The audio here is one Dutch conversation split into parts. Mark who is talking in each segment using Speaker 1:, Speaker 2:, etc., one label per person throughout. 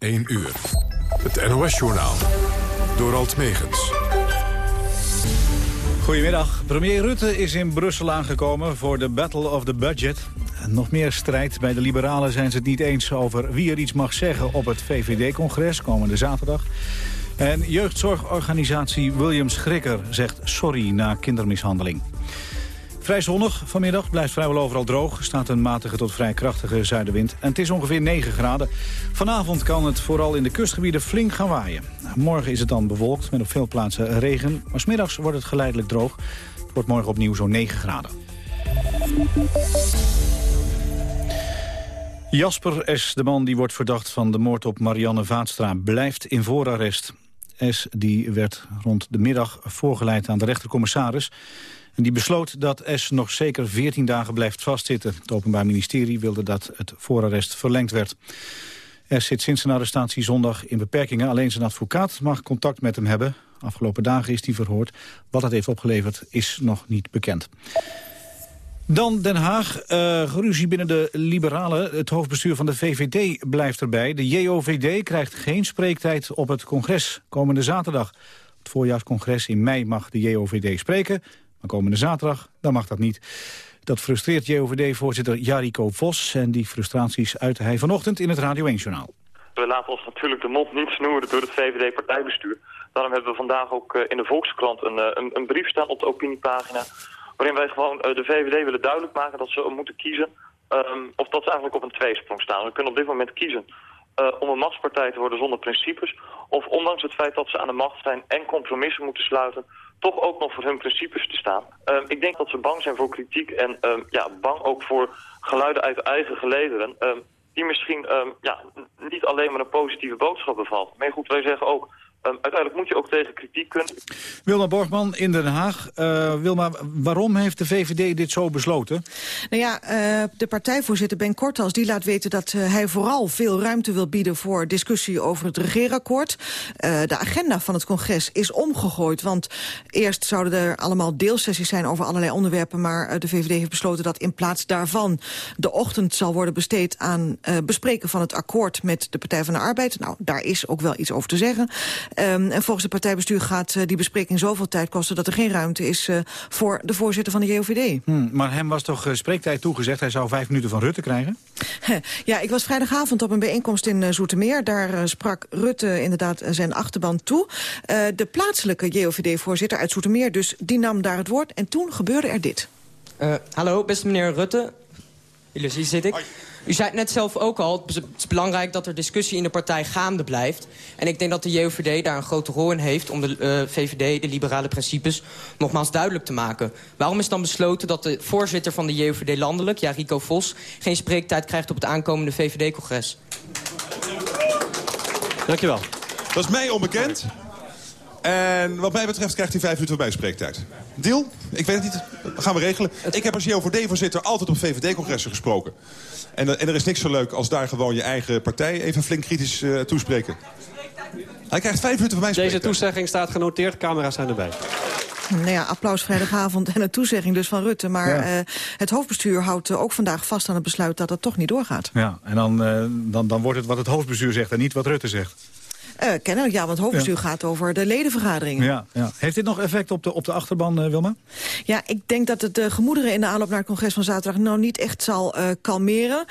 Speaker 1: 1 uur. Het NOS-journaal. Door Alt Megens.
Speaker 2: Goedemiddag. Premier Rutte is in Brussel aangekomen voor de Battle of the Budget. Nog meer strijd. Bij de liberalen zijn ze het niet eens over wie er iets mag zeggen op het VVD-congres komende zaterdag. En jeugdzorgorganisatie William Schrikker zegt sorry na kindermishandeling. Vrij zonnig vanmiddag, blijft vrijwel overal droog. Staat een matige tot vrij krachtige zuidenwind. En het is ongeveer 9 graden. Vanavond kan het vooral in de kustgebieden flink gaan waaien. Morgen is het dan bewolkt met op veel plaatsen regen. Maar smiddags wordt het geleidelijk droog. Het wordt morgen opnieuw zo'n 9 graden. Jasper S., de man die wordt verdacht van de moord op Marianne Vaatstra... blijft in voorarrest. S. die werd rond de middag voorgeleid aan de rechtercommissaris... En die besloot dat S nog zeker 14 dagen blijft vastzitten. Het Openbaar Ministerie wilde dat het voorarrest verlengd werd. S zit sinds zijn arrestatie zondag in beperkingen. Alleen zijn advocaat mag contact met hem hebben. Afgelopen dagen is hij verhoord. Wat dat heeft opgeleverd is nog niet bekend. Dan Den Haag. Uh, ruzie binnen de Liberalen. Het hoofdbestuur van de VVD blijft erbij. De JOVD krijgt geen spreektijd op het congres komende zaterdag. Het voorjaarscongres in mei mag de JOVD spreken. Maar komende zaterdag, dan mag dat niet. Dat frustreert JOVD-voorzitter Jariko Vos... en die frustraties uitte hij vanochtend in het Radio 1-journaal.
Speaker 3: We laten ons natuurlijk de mond niet snoeren door het VVD-partijbestuur. Daarom hebben we vandaag ook eh, in de Volkskrant een, eh, een, een brief staan op de opiniepagina... waarin wij gewoon eh, de VVD willen duidelijk maken dat ze moeten kiezen... Um, of dat ze eigenlijk op een tweesprong staan. We kunnen op dit moment kiezen om een machtspartij te worden zonder principes... of ondanks het feit dat ze aan de macht zijn en compromissen moeten sluiten toch ook nog voor hun principes te staan. Ehm, ik denk dat ze bang zijn voor kritiek en um, ja, bang ook voor geluiden uit eigen gelederen... Um, die misschien ja, niet alleen maar een positieve boodschap bevat. Maar goed, wij zeggen ook, Um, uiteindelijk moet je ook tegen kritiek kunnen.
Speaker 2: Wilma Borgman in Den Haag. Uh, Wilma, waarom heeft de VVD dit zo besloten?
Speaker 4: Nou ja, uh, de partijvoorzitter Ben Kortals die laat weten dat uh, hij vooral veel ruimte wil bieden voor discussie over het regeerakkoord. de agenda van het congres is omgegooid, want eerst zouden er allemaal deelsessies zijn over allerlei onderwerpen, maar de VVD heeft besloten dat in plaats daarvan de ochtend zal worden besteed aan bespreken van het akkoord met de Partij van de Arbeid. Nou, daar is ook wel iets over te zeggen. Um, en volgens het partijbestuur gaat uh, die bespreking zoveel tijd kosten... dat er geen ruimte is uh, voor de voorzitter van de JOVD.
Speaker 2: Hmm, maar hem was toch uh, spreektijd toegezegd? Hij zou vijf minuten van Rutte krijgen?
Speaker 4: ja, ik was vrijdagavond op een bijeenkomst in Zoetermeer. Daar sprak Rutte inderdaad zijn achterban toe. de plaatselijke JOVD-voorzitter uit Zoetermeer dus, die nam daar het woord. En toen gebeurde er dit.
Speaker 5: hallo, beste meneer Rutte. Hier zit ik. U zei het net zelf ook al, het is belangrijk dat er discussie in de partij gaande blijft. En ik denk dat de JOVD daar een grote rol in heeft... om de uh, VVD, de liberale principes, nogmaals duidelijk te maken. Waarom is dan besloten dat de voorzitter van de JOVD landelijk, ja, Rico Vos... geen spreektijd krijgt op het aankomende VVD-congres?
Speaker 6: Dankjewel.
Speaker 7: Dat is mij onbekend. En wat mij betreft krijgt hij vijf minuten bij spreektijd. Deal? Ik weet het niet. Dat gaan we regelen. Ik heb als JOVD-voorzitter altijd op VVD-congressen gesproken. En, en, er is niks zo leuk als daar gewoon je eigen partij even flink kritisch uh, toespreken. Hij krijgt vijf minuten van mij
Speaker 6: Deze toezegging staat genoteerd, camera's zijn erbij.
Speaker 4: Nou ja, applaus vrijdagavond en een toezegging dus van Rutte. Maar ja. uh, het hoofdbestuur houdt uh, ook vandaag vast aan het besluit dat het toch niet doorgaat.
Speaker 2: Ja, en dan, uh, dan, dan wordt het wat het hoofdbestuur zegt en niet wat Rutte zegt.
Speaker 4: Uh, kennelijk, ja, want het hoofdbestuur ja. gaat over de ledenvergaderingen.
Speaker 2: Ja, ja. Heeft dit nog effect op de, op de achterban, uh, Wilma?
Speaker 4: Ja, ik denk dat het de gemoederen in de aanloop naar het congres van zaterdag... nou niet echt zal uh, kalmeren.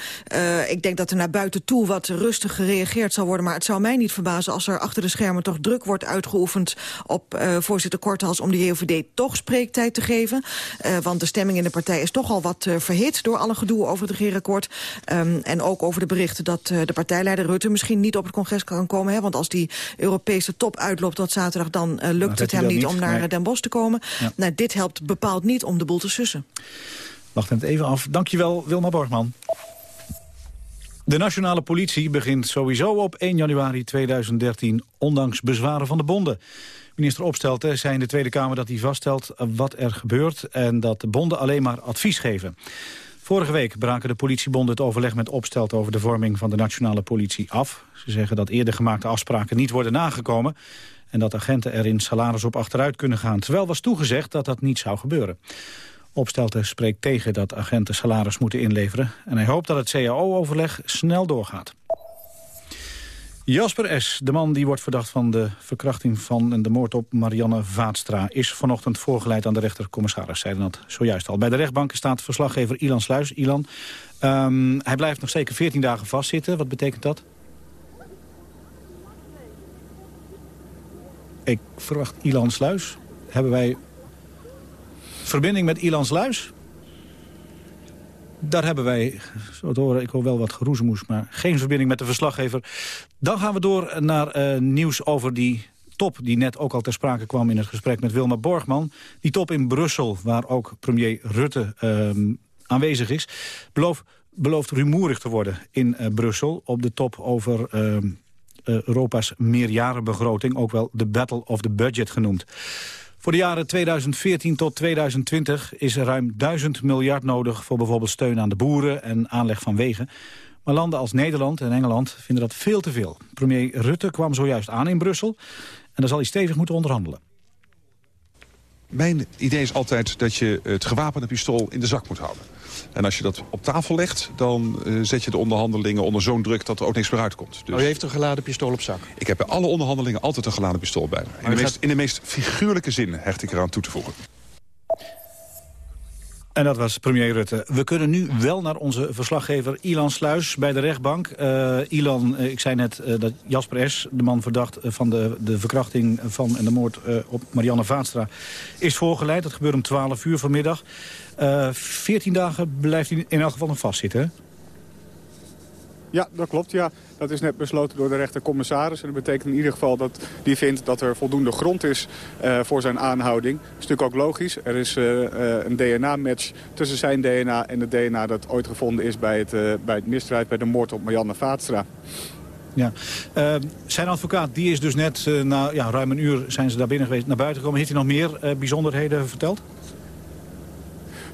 Speaker 4: ik denk dat er naar buiten toe wat rustig gereageerd zal worden. Maar het zou mij niet verbazen als er achter de schermen toch druk wordt uitgeoefend... op voorzitter Korthals om de JOVD toch spreektijd te geven. want de stemming in de partij is toch al wat verhit... door alle gedoe over het regeerakkoord. Um, en ook over de berichten dat de partijleider Rutte... misschien niet op het congres kan komen. Hè, want als die Europese top uitloopt tot zaterdag... dan uh, lukt het hem niet om naar nee. Den Bosch te komen. Ja. Nou, dit helpt bepaald niet om de boel te sussen.
Speaker 2: Wacht het even af. Dankjewel, Wilma Borgman. De nationale politie begint sowieso op 1 januari 2013... ondanks bezwaren van de bonden. Minister Opstelten zei in de Tweede Kamer dat hij vaststelt wat er gebeurt... en dat de bonden alleen maar advies geven. Vorige week braken de politiebonden het overleg met Opstelt over de vorming van de nationale politie af. Ze zeggen dat eerder gemaakte afspraken niet worden nagekomen en dat agenten er in salaris op achteruit kunnen gaan. Terwijl was toegezegd dat dat niet zou gebeuren. Opstelten spreekt tegen dat agenten salaris moeten inleveren en hij hoopt dat het CAO-overleg snel doorgaat. Jasper S., de man die wordt verdacht van de verkrachting van en de moord op Marianne Vaatstra... is vanochtend voorgeleid aan de rechtercommissaris, zeiden dat zojuist al. Bij de rechtbank staat verslaggever Ilan Sluis. Ilan, um, hij blijft nog zeker 14 dagen vastzitten. Wat betekent dat? Ik verwacht Ilan Sluis. Hebben wij verbinding met Ilan Sluis? Daar hebben wij, zo te horen, ik hoor wel wat geroezemoes... maar geen verbinding met de verslaggever. Dan gaan we door naar uh, nieuws over die top... die net ook al ter sprake kwam in het gesprek met Wilma Borgman. Die top in Brussel, waar ook premier Rutte uh, aanwezig is... Beloof, belooft rumoerig te worden in uh, Brussel... op de top over ehm, Europa's meerjarenbegroting... ook wel de Battle of the Budget genoemd. Voor de jaren 2014 tot 2020 is er ruim 1000 miljard nodig... voor bijvoorbeeld steun aan de boeren en aanleg van wegen. Maar landen als Nederland en Engeland vinden dat veel te veel. Premier Rutte kwam zojuist aan in Brussel... en daar zal hij stevig moeten onderhandelen.
Speaker 7: Mijn idee is altijd dat je het gewapende pistool in de zak moet houden. En als je dat op tafel legt, dan uh, zet je de onderhandelingen onder zo'n druk dat er ook niks meer uitkomt.
Speaker 8: Dus... Oh, u heeft een geladen pistool op zak?
Speaker 7: Ik heb bij alle onderhandelingen altijd een geladen pistool bij me. In de, meest, in de meest figuurlijke zin hecht ik eraan toe te voegen.
Speaker 2: En dat was premier Rutte. We kunnen nu wel naar onze verslaggever Ilan Sluis bij de rechtbank. Uh, Ilan, uh, ik zei net uh, dat Jasper S., de man verdacht van de, de verkrachting van en de moord op Marianne Vaatstra, is voorgeleid. Dat gebeurt om 12 uur vanmiddag. 14 dagen blijft hij in elk geval nog vastzitten,
Speaker 9: Ja, dat klopt, ja. Dat is net besloten door de rechtercommissaris. En dat betekent in ieder geval dat die vindt dat er voldoende grond is uh, voor zijn aanhouding. Dat is natuurlijk ook logisch. Er is uh, uh, een DNA-match tussen zijn DNA en het DNA dat ooit gevonden is bij het, bij het misdrijf, bij de moord op Marianne Vaatstra.
Speaker 2: Ja. zijn advocaat die is dus net na ja, ruim een uur zijn ze daar binnen geweest, naar buiten gekomen. Heeft hij nog meer bijzonderheden verteld?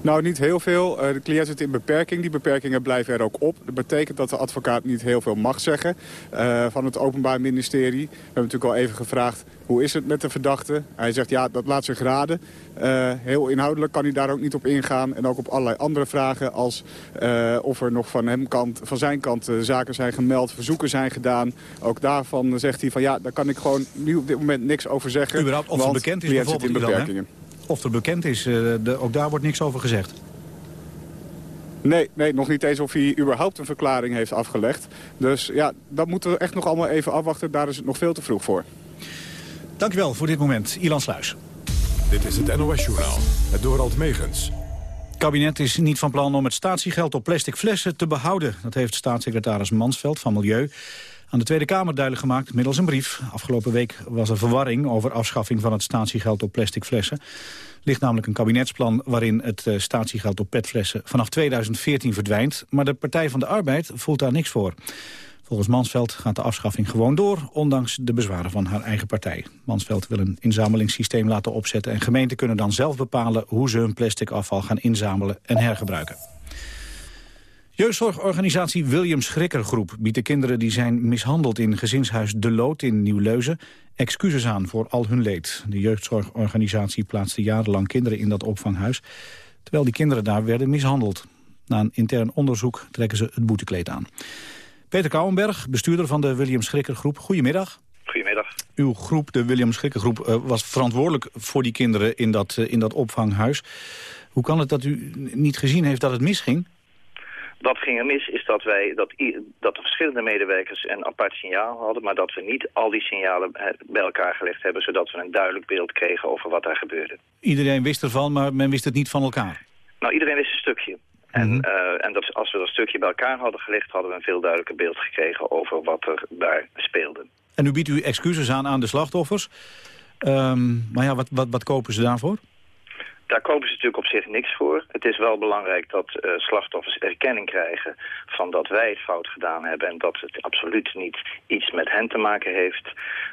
Speaker 9: Nou, niet heel veel. Uh, de cliënt zit in beperking. Die beperkingen blijven er ook op. Dat betekent dat de advocaat niet heel veel mag zeggen uh, van het Openbaar Ministerie. We hebben natuurlijk al even gevraagd, hoe is het met de verdachte? Hij zegt, ja, dat laat zich raden. Uh, heel inhoudelijk kan hij daar ook niet op ingaan. En ook op allerlei andere vragen als of er nog van, hem kant, van zijn kant zaken zijn gemeld, verzoeken zijn gedaan. Ook daarvan zegt hij van, ja, daar kan ik gewoon nu op dit moment niks over zeggen.
Speaker 2: Überhaupt of bekend is bijvoorbeeld in beperkingen. Dan, of er bekend is. Uh, de, ook daar wordt niks over gezegd.
Speaker 9: Nee, nee, nog niet eens of hij überhaupt een verklaring heeft afgelegd. Dus ja, dat moeten we echt nog allemaal even afwachten. Daar is het nog veel te vroeg voor.
Speaker 2: Dankjewel voor dit moment, Ilan Sluis.
Speaker 1: Dit is het NOS-journaal, het Dorald Megens.
Speaker 2: Het kabinet is niet van plan om het statiegeld op plastic flessen te behouden. Dat heeft staatssecretaris Mansveld van Milieu aan de Tweede Kamer duidelijk gemaakt middels een brief. Afgelopen week was er verwarring over afschaffing van het statiegeld op plastic flessen. Ligt namelijk een kabinetsplan waarin het uh, statiegeld op petflessen vanaf 2014 verdwijnt. Maar de Partij van de Arbeid voelt daar niks voor. Volgens Mansveld gaat de afschaffing gewoon door, ondanks de bezwaren van haar eigen partij. Mansveld wil een inzamelingssysteem laten opzetten en gemeenten kunnen dan zelf bepalen hoe ze hun plastic afval gaan inzamelen en hergebruiken. Jeugdzorgorganisatie William Schrikkergroep biedt de kinderen die zijn mishandeld in gezinshuis De Lood in Nieuw-Leuzen excuses aan voor al hun leed. De jeugdzorgorganisatie plaatste jarenlang kinderen in dat opvanghuis, terwijl die kinderen daar werden mishandeld. Na een intern onderzoek trekken ze het boetekleed aan. Peter Kouwenberg, bestuurder van de William Schrikkergroep, goedemiddag.
Speaker 10: Goedemiddag.
Speaker 2: Uw groep, de William Schrikkergroep, uh, was verantwoordelijk voor die kinderen in dat, uh, in dat opvanghuis. Hoe kan het dat u niet gezien heeft dat het misging?
Speaker 10: Wat ging er mis is dat wij dat, dat de verschillende medewerkers een apart signaal hadden, maar dat we niet al die signalen bij elkaar gelegd hebben, zodat we een duidelijk beeld kregen over wat daar gebeurde.
Speaker 2: Iedereen wist ervan, maar men wist het niet van elkaar?
Speaker 10: Nou, iedereen wist een stukje. En, -hmm. uh, en dat, als we dat stukje bij elkaar hadden gelegd, hadden we een veel duidelijker beeld gekregen over wat er daar speelde.
Speaker 2: En u biedt u excuses aan aan de slachtoffers. Um, maar ja, wat, wat, wat kopen ze daarvoor?
Speaker 10: Daar kopen ze natuurlijk op zich niks voor. Het is wel belangrijk dat uh, slachtoffers erkenning krijgen van dat wij het fout gedaan hebben en dat het absoluut niet iets met hen te maken heeft.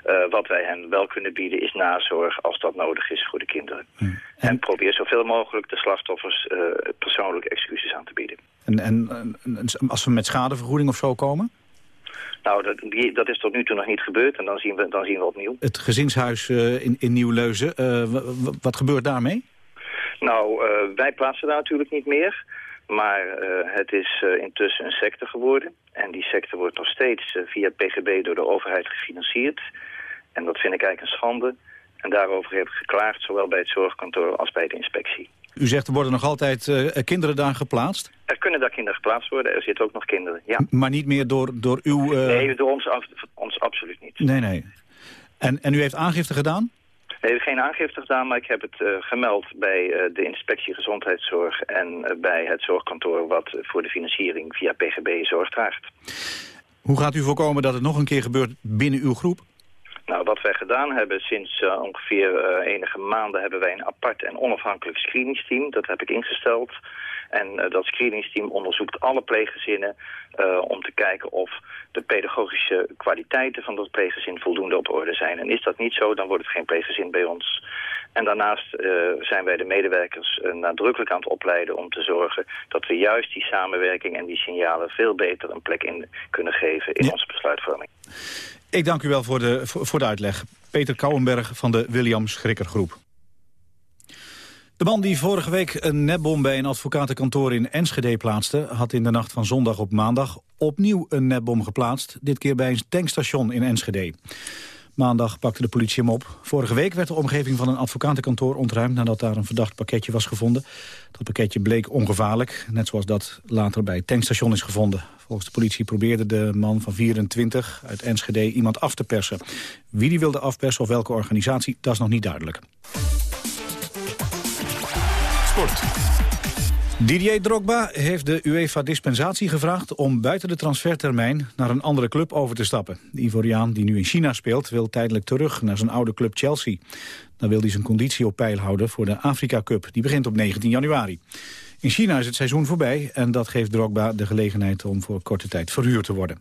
Speaker 10: Uh, wat wij hen wel kunnen bieden is nazorg als dat nodig is voor de kinderen. Hm. En, en, probeer zoveel mogelijk de slachtoffers uh, persoonlijke excuses aan te bieden.
Speaker 2: En, en, als we met schadevergoeding of zo komen?
Speaker 10: Nou, dat, die, dat, is tot nu toe nog niet gebeurd en dan zien we, dan zien we opnieuw.
Speaker 2: Het gezinshuis in, in Nieuw-Leuzen, wat gebeurt daarmee?
Speaker 10: Nou, uh, wij plaatsen daar natuurlijk niet meer. Maar het is intussen een secte geworden. En die secte wordt nog steeds via het PGB door de overheid gefinancierd. En dat vind ik eigenlijk een schande. En daarover heb ik geklaagd, zowel bij het zorgkantoor als bij de inspectie.
Speaker 2: U zegt er worden nog altijd kinderen daar geplaatst?
Speaker 10: Er kunnen daar kinderen geplaatst worden, er zitten ook nog kinderen, ja.
Speaker 2: maar niet meer door, door uw...
Speaker 10: Nee, door ons, ons absoluut niet.
Speaker 2: Nee, nee. En, en u heeft aangifte gedaan?
Speaker 10: Nee, geen aangifte gedaan, maar ik heb het uh, gemeld bij uh, de inspectie gezondheidszorg en uh, bij het zorgkantoor wat voor de financiering via PGB zorg draagt.
Speaker 2: Hoe gaat u voorkomen dat het nog een keer gebeurt binnen uw groep?
Speaker 10: Nou, wat wij gedaan hebben sinds uh, ongeveer enige maanden hebben wij een apart en onafhankelijk screeningsteam. Dat heb ik ingesteld. En uh, dat screeningsteam onderzoekt alle pleeggezinnen om te kijken of de pedagogische kwaliteiten van dat pleeggezin voldoende op orde zijn. En is dat niet zo, dan wordt het geen pleeggezin bij ons. En daarnaast zijn wij de medewerkers nadrukkelijk aan het opleiden om te zorgen dat we juist die samenwerking en die signalen veel beter een plek in kunnen geven in ja. onze besluitvorming.
Speaker 2: Ik dank u wel voor de, voor de uitleg. Peter Kouwenberg van de William Schrikker Groep. De man die vorige week een netbom bij een advocatenkantoor in Enschede plaatste... had in de nacht van zondag op maandag opnieuw een netbom geplaatst. Dit keer bij een tankstation in Enschede. Maandag pakte de politie hem op. Vorige week werd de omgeving van een advocatenkantoor ontruimd... nadat daar een verdacht pakketje was gevonden. Dat pakketje bleek ongevaarlijk, net zoals dat later bij het tankstation is gevonden. Volgens de politie probeerde de man van 24 uit Enschede iemand af te persen. Wie die wilde afpersen of welke organisatie, dat is nog niet duidelijk. Didier Drogba heeft de UEFA dispensatie gevraagd om buiten de transfertermijn naar een andere club over te stappen. De Ivoriaan, die nu in China speelt, wil tijdelijk terug naar zijn oude club Chelsea. Dan wil hij zijn conditie op peil houden voor de Afrika Cup. Die begint op 19 januari. In China is het seizoen voorbij en dat geeft Drogba de gelegenheid om voor korte tijd verhuurd te worden.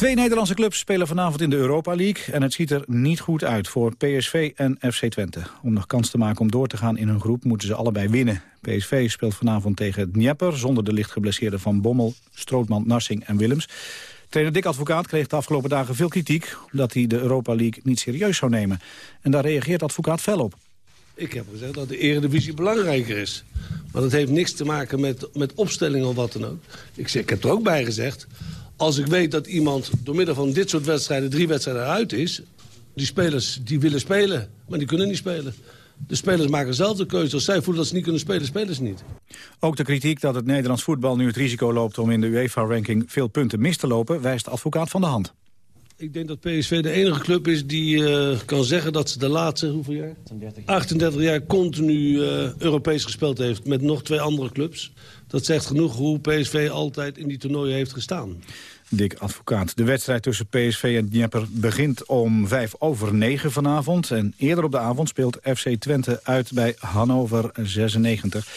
Speaker 2: Twee Nederlandse clubs spelen vanavond in de Europa League... en het ziet er niet goed uit voor PSV en FC Twente. Om nog kans te maken om door te gaan in hun groep moeten ze allebei winnen. PSV speelt vanavond tegen Dnieper... zonder de licht geblesseerde Van Bommel, Strootman, Narsing en Willems. Trainer Dick Advocaat kreeg de afgelopen dagen veel kritiek... omdat hij de Europa League niet serieus zou nemen. En daar reageert Advocaat fel op.
Speaker 11: Ik heb gezegd dat de eredivisie belangrijker is. Maar dat heeft niks te maken met, met opstelling of wat dan ook. Ik, zeg, ik heb er ook bij gezegd... als ik weet dat iemand door middel van dit soort wedstrijden... drie wedstrijden uit is... die spelers die willen spelen, maar die kunnen niet spelen. De spelers maken zelf de keuze. Als zij voelen dat ze niet kunnen spelen, spelen ze niet.
Speaker 2: Ook de kritiek dat het Nederlands voetbal nu het risico loopt... om in de UEFA-ranking veel punten mis te lopen... wijst de advocaat van de hand.
Speaker 11: Ik denk dat PSV de enige club is die uh, kan zeggen dat ze de laatste hoeveel jaar? 38 jaar, 38 jaar continu uh, Europees gespeeld heeft met nog twee andere clubs. Dat zegt genoeg hoe PSV altijd in die toernooien heeft gestaan.
Speaker 2: Dick Advocaat. De wedstrijd tussen PSV en Dnieper begint om vijf over negen vanavond. En eerder op de avond speelt FC Twente uit bij Hannover 96.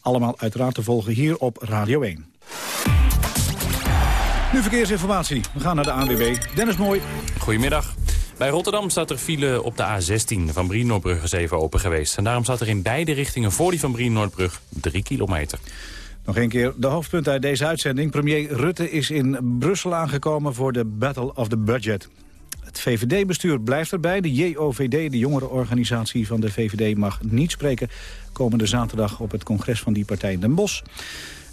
Speaker 2: Allemaal uiteraard te volgen hier op Radio 1. Nu verkeersinformatie. We gaan naar de ANWB. Dennis Mooi.
Speaker 12: Goedemiddag. Bij Rotterdam staat er file op de A16. Van Brien-Noordbrug is even open geweest. En daarom staat er in beide richtingen voor die van Brien-Noordbrug 3 kilometer.
Speaker 2: Nog een keer de hoofdpunten uit deze uitzending. Premier Rutte is in Brussel aangekomen voor de Battle of the Budget. Het VVD-bestuur blijft erbij. De JOVD, de jongerenorganisatie van de VVD, mag niet spreken... komende zaterdag op het congres van die partij in Den Bosch.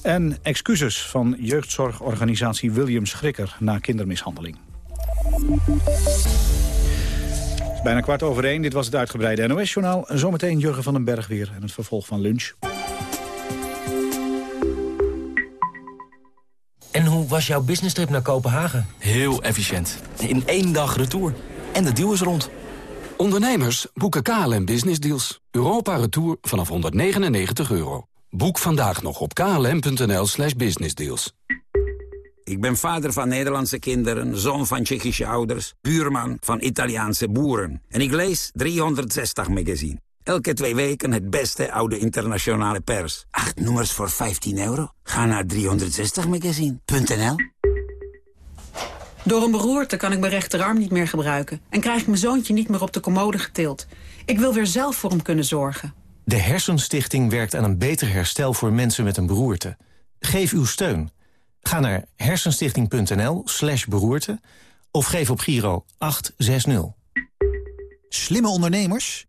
Speaker 2: En excuses van jeugdzorgorganisatie William Schrikker na kindermishandeling. bijna kwart over één. Dit was het uitgebreide NOS-journaal. Zometeen Jurgen van den Berg weer en het vervolg van lunch.
Speaker 13: En hoe was jouw business-trip naar Kopenhagen?
Speaker 14: Heel efficiënt. In één dag retour. En de deal is rond.
Speaker 15: Ondernemers boeken KLM Business Deals. Europa Retour vanaf 199 euro. Boek vandaag nog op klm.nl slash businessdeals.
Speaker 16: Ik ben vader van Nederlandse kinderen, zoon van Tsjechische ouders... buurman van Italiaanse boeren. En ik lees 360 magazine. Elke twee weken het beste oude internationale pers. Acht nummers voor 15 euro? Ga naar 360magazine.nl
Speaker 17: Door een beroerte kan ik mijn rechterarm niet meer gebruiken... en krijg ik mijn zoontje niet meer op de commode getild. Ik wil weer zelf voor hem kunnen zorgen.
Speaker 18: De Hersenstichting werkt aan een beter herstel voor mensen met een beroerte. Geef uw steun. Ga naar hersenstichting.nl slash beroerte of geef op Giro 860.
Speaker 19: Slimme ondernemers?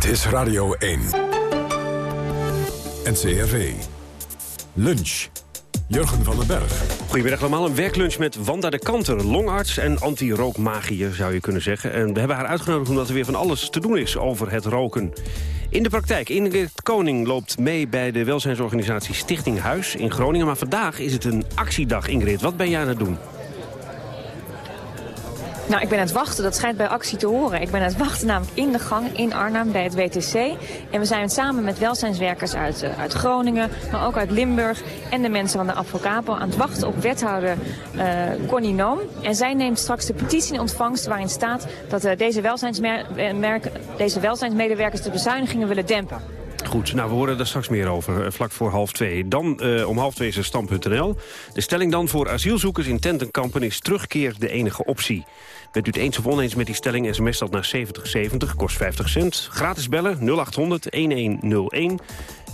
Speaker 1: Dit is Radio 1. NCRV. Lunch. Jurgen van den Berg.
Speaker 6: Goedemiddag allemaal. Een werklunch met Wanda de Kanter, longarts en anti-rookmagier zou je kunnen zeggen. En we hebben haar uitgenodigd omdat er weer van alles te doen is over het roken. In de praktijk, Ingrid Koning loopt mee bij de welzijnsorganisatie Stichting Huis in Groningen. Maar vandaag is het een actiedag, Ingrid. Wat ben jij aan het doen?
Speaker 20: Nou, ik ben aan het wachten. Dat schijnt bij actie te horen. Ik ben aan het wachten namelijk in de gang in Arnhem bij het WTC. En we zijn samen met welzijnswerkers uit, uh, uit Groningen, maar ook uit Limburg... en de mensen van de Advocapo aan het wachten op wethouder uh, Connie Noom. En zij neemt straks de petitie in ontvangst waarin staat... dat uh, deze, deze welzijnsmedewerkers de bezuinigingen willen dempen.
Speaker 6: Goed, nou we horen er straks meer over, vlak voor half twee. Dan om half twee is er stand.nl. De stelling dan voor asielzoekers in tentenkampen is terugkeer de enige optie. Bent u het eens of oneens met die stelling, sms dat naar 7070, kost 50 cent. Gratis bellen 0800-1101.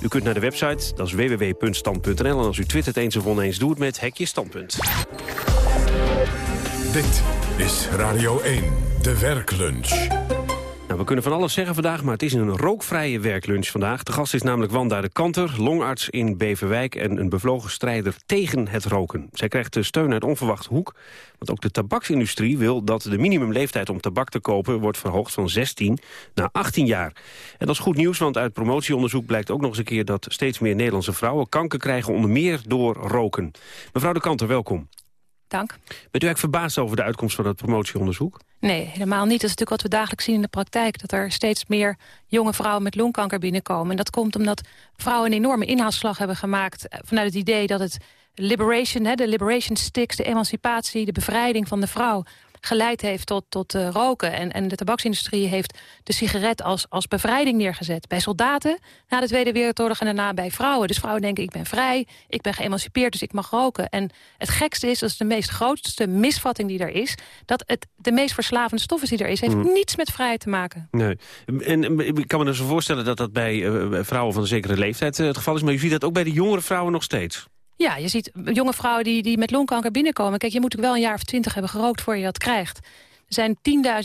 Speaker 6: U kunt naar de website, dat is www.stand.nl. En als u twittert eens of oneens, doe het met hekje standpunt.
Speaker 1: Dit is Radio 1, de werklunch.
Speaker 6: Nou, we kunnen van alles zeggen vandaag, maar het is een rookvrije werklunch vandaag. De gast is namelijk Wanda de Kanter, longarts in Beverwijk... en een bevlogen strijder tegen het roken. Zij krijgt de steun uit onverwachte hoek. Want ook de tabaksindustrie wil dat de minimumleeftijd om tabak te kopen... wordt verhoogd van 16 naar 18 jaar. En dat is goed nieuws, want uit promotieonderzoek blijkt ook nog eens een keer... dat steeds meer Nederlandse vrouwen kanker krijgen onder meer door roken. Mevrouw de Kanter, welkom.
Speaker 21: Dank.
Speaker 6: Bent u eigenlijk verbaasd over de uitkomst van het promotieonderzoek?
Speaker 21: Nee, helemaal niet. Dat is natuurlijk wat we dagelijks zien in de praktijk. Dat er steeds meer jonge vrouwen met longkanker binnenkomen. En dat komt omdat vrouwen een enorme inhaalslag hebben gemaakt... vanuit het idee dat het liberation, hè, de liberation sticks, de emancipatie... de bevrijding van de vrouw geleid heeft tot, tot uh, roken. En, en de tabaksindustrie heeft de sigaret als, als bevrijding neergezet. Bij soldaten na de Tweede Wereldoorlog en daarna bij vrouwen. Dus vrouwen denken, ik ben vrij, ik ben geëmancipeerd, dus ik mag roken. En het gekste is, dat is de meest grootste misvatting die er is... dat het de meest verslavende stof is die er is. heeft mm. niets met vrijheid te maken.
Speaker 6: Nee. En ik kan me dus voorstellen dat dat bij uh, vrouwen van een zekere leeftijd uh, het geval is. Maar je ziet dat ook bij de jongere vrouwen nog steeds.
Speaker 21: Ja, je ziet jonge vrouwen die, die met longkanker binnenkomen. Kijk, je moet ook wel een jaar of twintig hebben gerookt voor je dat krijgt. Er zijn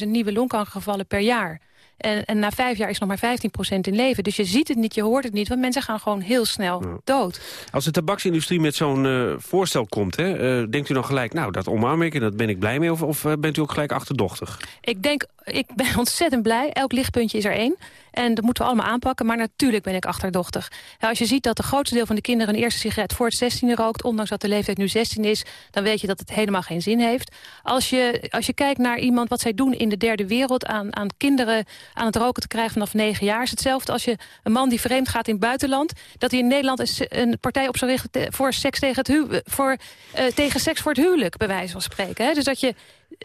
Speaker 21: 10.000 nieuwe longkankergevallen per jaar. En, en, na vijf jaar is nog maar 15% in leven. Dus je ziet het niet, je hoort het niet, want mensen gaan gewoon heel snel ja. dood.
Speaker 6: Als de tabaksindustrie met zo'n uh, voorstel komt, hè, uh, denkt u dan gelijk... nou, dat omarm ik en dat ben ik blij mee, of, of uh, bent u ook gelijk achterdochtig?
Speaker 21: Ik denk, ik ben ontzettend blij. Elk lichtpuntje is er één. En dat moeten we allemaal aanpakken, maar natuurlijk ben ik achterdochtig. Als je ziet dat de grootste deel van de kinderen een eerste sigaret voor het 16e rookt... ondanks dat de leeftijd nu 16 is, dan weet je dat het helemaal geen zin heeft. Als je, als je kijkt naar iemand wat zij doen in de derde wereld... aan, aan kinderen aan het roken te krijgen vanaf 9 jaar... is hetzelfde als je een man die vreemd gaat in het buitenland... dat hij in Nederland een, partij op zou richten voor, seks tegen, het voor, uh, tegen seks voor het huwelijk, bij wijze van spreken. Dus dat je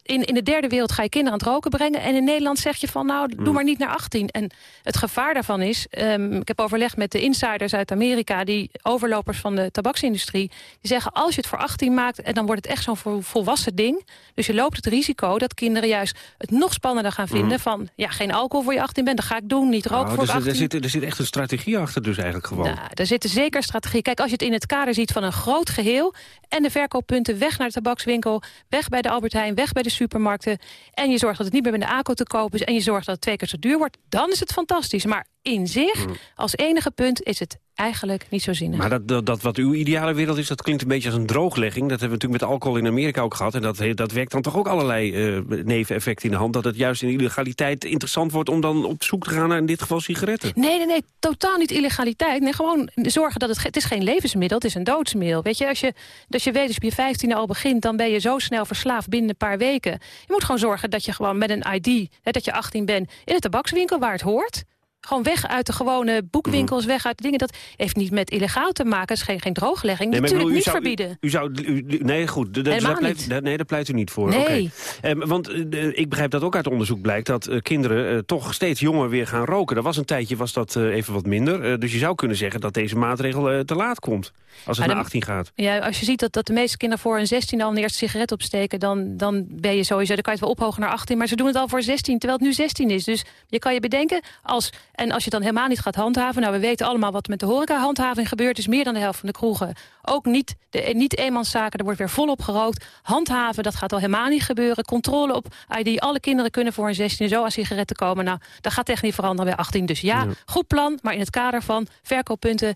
Speaker 21: in, in de derde wereld ga je kinderen aan het roken brengen... en in Nederland zeg je van, nou, doe maar niet naar 18. En het gevaar daarvan is... Um, ik heb overlegd met de insiders uit Amerika... die overlopers van de tabaksindustrie... die zeggen, als je het voor 18 maakt... en dan wordt het echt zo'n volwassen ding. Dus je loopt het risico dat kinderen juist het nog spannender gaan vinden... Mm. van, ja, geen alcohol voor je 18 bent, dat ga ik doen. Niet roken
Speaker 6: nou,
Speaker 21: voor
Speaker 6: dus
Speaker 21: 18.
Speaker 6: Er zit, er zit echt een strategie achter dus eigenlijk gewoon.
Speaker 21: Nou, er zit zeker strategie. Kijk, als je het in het kader ziet van een groot geheel... en de verkooppunten weg naar de tabakswinkel... weg bij de Albert Heijn, weg bij de supermarkten... en je zorgt dat het niet meer bij de ACO te kopen is... en je zorgt dat het twee keer zo duur wordt, dan is het fantastisch. Maar in zich, mm. als enige punt, is het eigenlijk niet zo zinnig.
Speaker 6: Maar dat, dat, dat, wat uw ideale wereld is, dat klinkt een beetje als een drooglegging. Dat hebben we natuurlijk met alcohol in Amerika ook gehad. En dat, dat werkt dan toch ook allerlei uh, neveneffecten in de hand. Dat het juist in illegaliteit interessant wordt om dan op zoek te gaan naar in dit geval sigaretten.
Speaker 21: Nee, nee, nee, totaal niet illegaliteit. Nee, gewoon zorgen dat het, het is geen levensmiddel, het is een doodsmiddel. Weet je, als je, als je weet, als je op je vijftiende al begint, dan ben je zo snel verslaafd binnen een paar weken. Je moet gewoon zorgen dat je gewoon met een ID, hè, dat je 18 bent, in de tabakswinkel waar het hoort Gewoon weg uit de gewone boekwinkels, weg uit de dingen. Dat heeft niet met illegaal te maken. Het is geen, geen drooglegging.
Speaker 6: Nee,
Speaker 21: Natuurlijk
Speaker 6: bedoel,
Speaker 21: niet
Speaker 6: zou-
Speaker 21: verbieden.
Speaker 6: U, zou, u- nee, goed. d- d-
Speaker 21: Helemaal
Speaker 6: daar pleit, nee, daar pleit u niet voor.
Speaker 21: Nee.
Speaker 6: Oké. Ehm, want eh, ik begrijp dat ook uit onderzoek blijkt... dat eh, kinderen eh, toch steeds jonger weer gaan roken. Dat was een tijdje was dat even wat minder. Dus je zou kunnen zeggen dat deze maatregel te laat komt. Als het
Speaker 21: Maar
Speaker 6: naar
Speaker 21: dan-
Speaker 6: 18 gaat.
Speaker 21: Ja, als je ziet dat, dat de meeste kinderen voor een 16 al een eerste sigaret opsteken... Dan, dan ben je sowieso, dan kan je het wel ophogen naar 18. Maar ze doen het al voor 16, terwijl het nu 16 is. Dus je kan je bedenken, als, en als je dan helemaal niet gaat handhaven... nou, we weten allemaal wat met de horeca-handhaving gebeurt... is meer dan de helft van de kroegen. Ook niet, de, niet eenmanszaken, er wordt weer volop gerookt. Handhaven, dat gaat al helemaal niet gebeuren. Controle op ID, alle kinderen kunnen voor een 16 zo aan sigaretten komen. Nou, dat gaat echt niet veranderen bij 18. Dus ja,
Speaker 6: Ja.
Speaker 21: goed plan, maar in het kader van verkooppunten...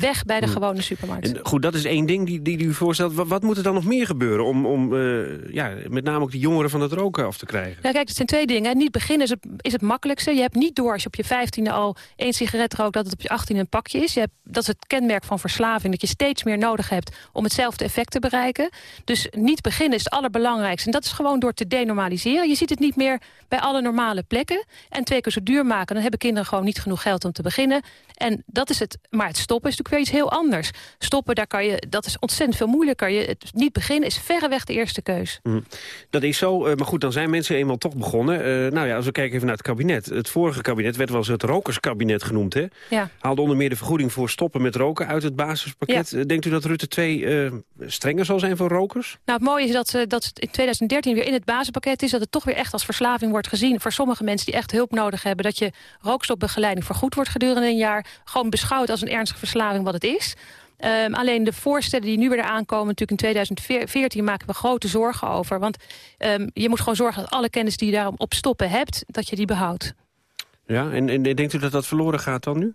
Speaker 21: weg bij de gewone supermarkt.
Speaker 6: En, goed, dat is één ding die, die u voorstelt. Wat, wat moet er dan nog meer gebeuren om, om eh, ja, met name ook die jongeren van het roken af te krijgen?
Speaker 21: Ja, kijk, het zijn twee dingen. Niet beginnen is het, is het makkelijkste. Je hebt niet door als je op je vijftiende al één sigaret rookt... dat het op je achttiende een pakje is. Je hebt, dat is het kenmerk van verslaving. Dat je steeds meer nodig hebt om hetzelfde effect te bereiken. Dus niet beginnen is het allerbelangrijkste. En dat is gewoon door te denormaliseren. Je ziet het niet meer bij alle normale plekken. En twee keer zo duur maken. Dan hebben kinderen gewoon niet genoeg geld om te beginnen. En dat is het. Maar het stoppen is natuurlijk weer iets heel anders. Stoppen, daar kan je, dat is ontzettend veel moeilijker. Je, het niet beginnen is verreweg de eerste keus.
Speaker 6: Hm. Dat is zo, eh, maar goed, dan zijn mensen eenmaal toch begonnen. Eh, nou ja, als we kijken even naar het kabinet. Het vorige kabinet werd wel eens het rokerskabinet genoemd, hè?
Speaker 21: Ja.
Speaker 6: Haalde onder meer de vergoeding voor stoppen met roken uit het basispakket.
Speaker 21: Ja.
Speaker 6: Eh, Denkt u dat Rutte 2 eh, strenger zal zijn voor rokers?
Speaker 21: Nou, het mooie is dat, ze- dat het in 2013 weer in het basispakket is... dat het toch weer echt als verslaving wordt gezien... voor sommige mensen die echt hulp nodig hebben... dat je rookstopbegeleiding vergoed wordt gedurende een jaar... gewoon beschouwd als een ernstige verslaving wat het is... Ehm, alleen de voorstellen die nu weer aankomen, natuurlijk in 2014 maken we grote zorgen over. Want ehm, je moet gewoon zorgen dat alle kennis die je daarop op stoppen hebt, dat je die behoudt.
Speaker 6: Ja, en, en denkt u dat dat verloren gaat dan nu?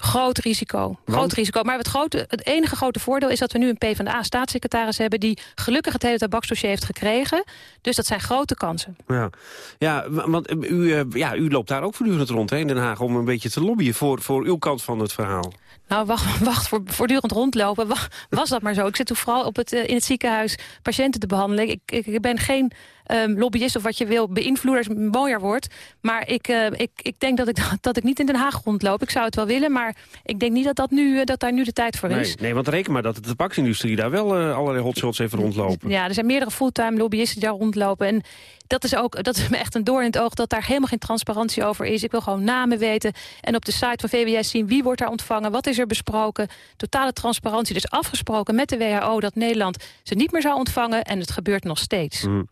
Speaker 21: Groot risico. Groot risico. Maar het, grote, het enige grote voordeel is dat we nu een PvdA-staatssecretaris hebben... die gelukkig het hele tabaksdossier heeft gekregen. Dus dat zijn grote kansen.
Speaker 6: Ja, ja wa- want eh, u, eh, ja, u loopt daar ook voortdurend rond hè, in Den Haag... om een beetje te lobbyen voor, voor uw kant van het verhaal.
Speaker 21: Nou, wacht, wacht voor, voortdurend rondlopen. Wa- Was dat maar zo? Ik zit toen vooral op het, eh, in het ziekenhuis patiënten te behandelen. Ik, ik, ik ben geen ehm, lobbyist of wat je wil een mooier woord. Maar ik, eh, ik, ik denk dat ik, dat ik niet in Den Haag rondloop. Ik zou het wel willen, maar ik denk niet dat, dat, nu, eh, dat daar nu de tijd voor is.
Speaker 6: Nee, want reken maar dat de tabaksindustrie daar wel allerlei hotshots heeft rondlopen.
Speaker 21: Ja, er zijn meerdere fulltime lobbyisten die daar rondlopen. En dat is ook dat is me echt een doorn in het oog dat daar helemaal geen transparantie over is. Ik wil gewoon namen weten. En op de site van VWS zien wie wordt daar ontvangen, wat is er besproken. Totale transparantie. Dus afgesproken met de WHO dat Nederland ze niet meer zou ontvangen. En het gebeurt nog steeds.
Speaker 6: Hm.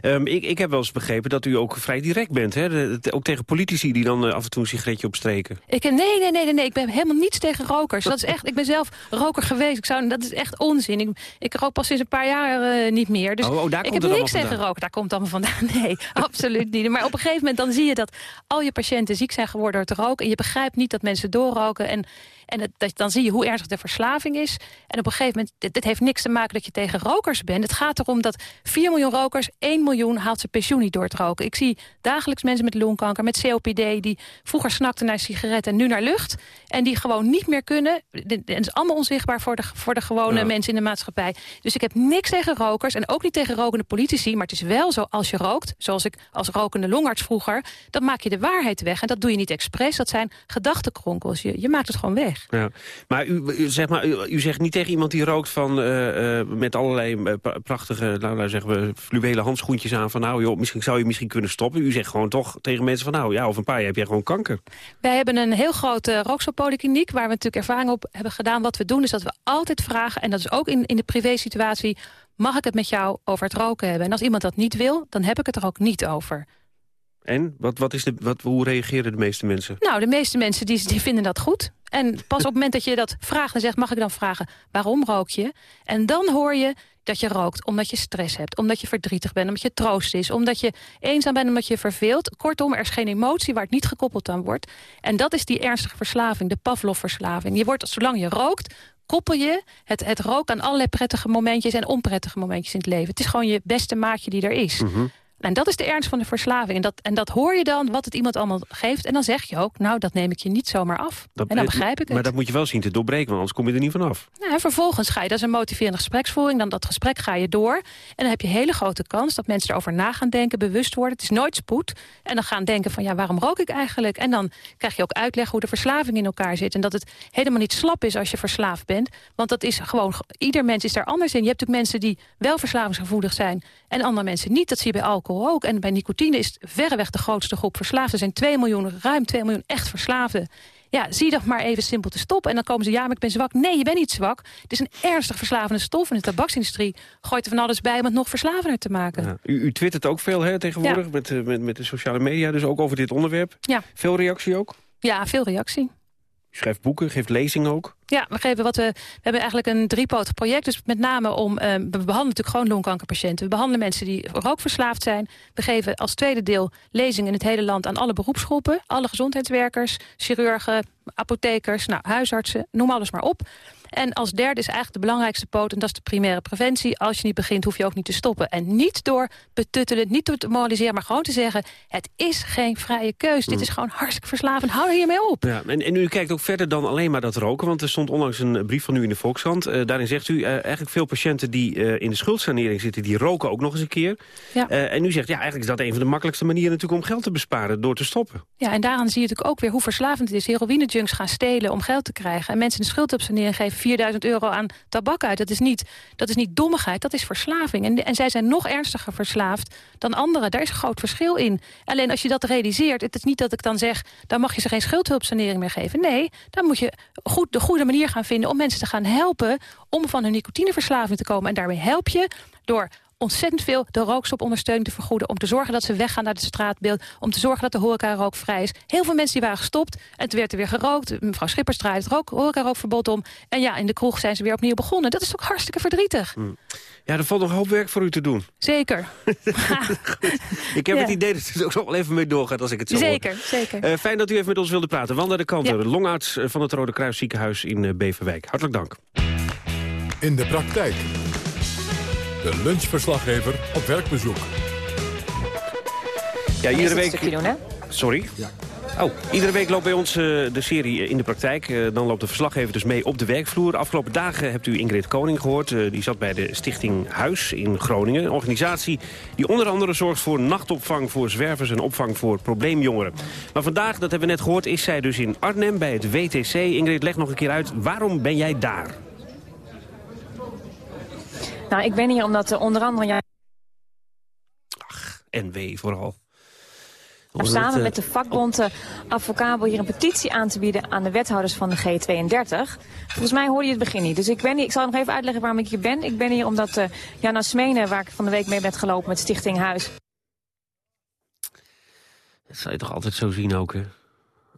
Speaker 6: Ehm, ik, ik heb wel eens begrepen dat u ook vrij direct bent. Hè? De- de- ook tegen politici die dan eh, af en toe een sigaretje opstreken.
Speaker 21: Ik, nee, nee, nee, nee, nee, ik ben helemaal niets tegen rokers. Dat is echt, ik ben zelf roker geweest. Ik zou, dat is echt onzin. Ik, ik rook pas sinds een paar jaar eh, niet meer. Dus
Speaker 6: Oh, oh, daar
Speaker 21: ik
Speaker 6: komt
Speaker 21: heb niks tegen roken. Daar komt allemaal vandaan. Nee, absoluut niet. Maar op een gegeven moment dan zie je dat al je patiënten ziek zijn geworden door te roken. En je begrijpt niet dat mensen doorroken. En, en het, dat, dan zie je hoe ernstig de verslaving is. En op een gegeven moment, dit, dit heeft niks te maken dat je tegen rokers bent. Het gaat erom dat 4 miljoen rokers, 1 miljoen haalt zijn pensioen niet door het roken. Ik zie dagelijks mensen met longkanker, met COPD... die vroeger snakten naar sigaretten en nu naar lucht. En die gewoon niet meer kunnen. En het is allemaal onzichtbaar voor de, voor de gewone
Speaker 6: Ja.
Speaker 21: mensen in de maatschappij. Dus ik heb niks tegen rokers en ook niet tegen rokende politici. Maar het is wel zo, als je rookt, zoals ik als rokende longarts vroeger... dan maak je de waarheid weg. En dat doe je niet expres. Dat zijn gedachtenkronkels. Je, je maakt het gewoon weg.
Speaker 6: Ja. Maar, u, u, zeg maar u, u zegt niet tegen iemand die rookt van, eh, eh, met allerlei eh, pra- prachtige nou, nou zeggen we, fluwelen handschoentjes aan... van nou joh, misschien zou je misschien kunnen stoppen. U zegt gewoon toch tegen mensen van nou ja, over een paar jaar heb jij gewoon kanker.
Speaker 21: Wij hebben een heel grote rookstoppolykliniek... waar we natuurlijk ervaring op hebben gedaan. Wat we doen is dat we altijd vragen... en dat is ook in, in de privésituatie... mag ik het met jou over het roken hebben? En als iemand dat niet wil, dan heb ik het er ook niet over.
Speaker 6: En wat, wat is de, wat, hoe reageren de meeste mensen?
Speaker 21: Nou, de meeste mensen die, die vinden dat goed. En pas op het moment dat je dat vraagt en zegt... mag ik dan vragen, waarom rook je? En dan hoor je dat je rookt omdat je stress hebt. Omdat je verdrietig bent, omdat je troost is. Omdat je eenzaam bent, omdat je verveelt. Kortom, er is geen emotie waar het niet gekoppeld aan wordt. En dat is die ernstige verslaving, de Pavlov-verslaving. Je wordt, zolang je rookt, koppel je het, het roken aan allerlei prettige momentjes... en onprettige momentjes in het leven. Het is gewoon je beste maatje die er is.
Speaker 6: Mhm.
Speaker 21: En dat is de ernst van de verslaving. En dat, en dat hoor je dan, wat het iemand allemaal geeft. En dan zeg je ook, nou, dat neem ik je niet zomaar af. en dan begrijp ik het.
Speaker 6: Maar dat moet je wel zien te doorbreken, want anders kom je er niet vanaf.
Speaker 21: Nou, en vervolgens ga je, dat is een motiverende gespreksvoering... dan dat gesprek ga je door. En dan heb je hele grote kans dat mensen erover na gaan denken... bewust worden, het is nooit spoed. En dan gaan denken van, ja, waarom rook ik eigenlijk? En dan krijg je ook uitleg hoe de verslaving in elkaar zit. En dat het helemaal niet slap is als je verslaafd bent. Want dat is gewoon, ieder mens is daar anders in. Je hebt natuurlijk mensen die wel verslavingsgevoelig zijn... en andere mensen niet. Dat zie je bij alcohol ook. En bij nicotine is verreweg de grootste groep verslaafden. Er zijn 2 miljoen, ruim 2 miljoen echt verslaafden. Ja, zie dat maar even simpel te stoppen. En dan komen ze, ja, maar ik ben zwak. Nee, je bent niet zwak. Het is een ernstig verslavende stof. En de tabaksindustrie gooit er van alles bij om het nog verslavender te maken. Ja.
Speaker 6: U, u twittert ook veel hè, tegenwoordig met, eh, met, met de sociale media. Dus ook over dit onderwerp.
Speaker 21: Ja.
Speaker 6: Veel reactie ook?
Speaker 21: Ja, veel reactie.
Speaker 6: Schrijft boeken, geeft lezingen ook?
Speaker 21: Ja, we, geven wat we, we hebben eigenlijk een driepotig project. Dus met name om, uh, we behandelen natuurlijk gewoon longkankerpatiënten. We behandelen mensen die rookverslaafd zijn. We geven als tweede deel lezingen in het hele land aan alle beroepsgroepen. Alle gezondheidswerkers, chirurgen, apothekers, nou, huisartsen, noem alles maar op. En als derde is eigenlijk de belangrijkste poot... en dat is de primaire preventie. Als je niet begint, hoef je ook niet te stoppen. En niet door betuttelen, niet door te moraliseren... maar gewoon te zeggen, het is geen vrije keus. Dit is gewoon hartstikke verslavend. Hou er hiermee op.
Speaker 6: Ja, en, en u kijkt ook verder dan alleen maar dat roken. Want er stond onlangs een brief van u in de Volkskrant. Uh, daarin zegt u uh, eigenlijk veel patiënten die uh, in de schuldsanering zitten... die roken ook nog eens een keer.
Speaker 21: Ja.
Speaker 6: en u zegt, ja, eigenlijk is dat een van de makkelijkste manieren... natuurlijk om geld te besparen, door te stoppen.
Speaker 21: Ja, en daaraan zie je natuurlijk ook weer hoe verslavend het is. Heroïne-junks gaan stelen om geld te krijgen. En mensen in de schuldhulpsanering geven 4000 euro aan tabak uit. Dat is niet, dat is niet dommigheid, dat is verslaving. En, en zij zijn nog ernstiger verslaafd dan anderen. Daar is een groot verschil in. Alleen als je dat realiseert, het is niet dat ik dan zeg... dan mag je ze geen schuldhulpsanering meer geven. Nee, dan moet je goed, de goede manier gaan vinden om mensen te gaan helpen... om van hun nicotineverslaving te komen. En daarmee help je door ontzettend veel de rookstopondersteuning te vergoeden... om te zorgen dat ze weggaan naar het straatbeeld... om te zorgen dat de horeca rookvrij is. Heel veel mensen die waren gestopt en toen werd er weer gerookt. Mevrouw Schippers draait het rook, horeca-rookverbod om. En ja, in de kroeg zijn ze weer opnieuw begonnen. Dat is toch hartstikke verdrietig.
Speaker 6: Hmm. Ja, er valt nog een hoop werk voor u te doen.
Speaker 21: Zeker.
Speaker 6: ik heb ja. het idee dat het ook nog wel even mee doorgaat als ik het zo
Speaker 21: Zeker,
Speaker 6: hoor.
Speaker 21: zeker.
Speaker 6: Uh, fijn dat u even met ons wilde praten. Wanda de Kanter, ja. longarts van het Rode Kruis ziekenhuis in uh, Beverwijk. Hartelijk dank.
Speaker 1: In de praktijk. De lunchverslaggever op werkbezoek.
Speaker 6: Ja, iedere week...
Speaker 20: Doen, hè?
Speaker 6: Sorry? Ja. Oh, iedere week loopt bij ons uh, de serie in de praktijk. Uh, dan loopt de verslaggever dus mee op de werkvloer. Afgelopen dagen hebt u Ingrid Koning gehoord. Uh, die zat bij de Stichting Huis in Groningen. Een organisatie die onder andere zorgt voor nachtopvang voor zwervers... en opvang voor probleemjongeren. Maar vandaag, dat hebben we net gehoord, is zij dus in Arnhem bij het WTC. Ingrid, leg nog een keer uit, waarom ben jij daar?
Speaker 20: Nou, ik ben hier omdat uh, onder andere... Ja...
Speaker 6: Ach, NW vooral.
Speaker 20: Om samen het, met de vakbond uh, Advocabel hier een petitie aan te bieden aan de wethouders van de G32. Volgens mij hoorde je het begin niet. Dus ik ben hier, ik zal nog even uitleggen waarom ik hier ben. Ik ben hier omdat uh, Jana Smenen, waar ik van de week mee ben gelopen met Stichting Huis.
Speaker 6: Dat zou je toch altijd zo zien ook, hè?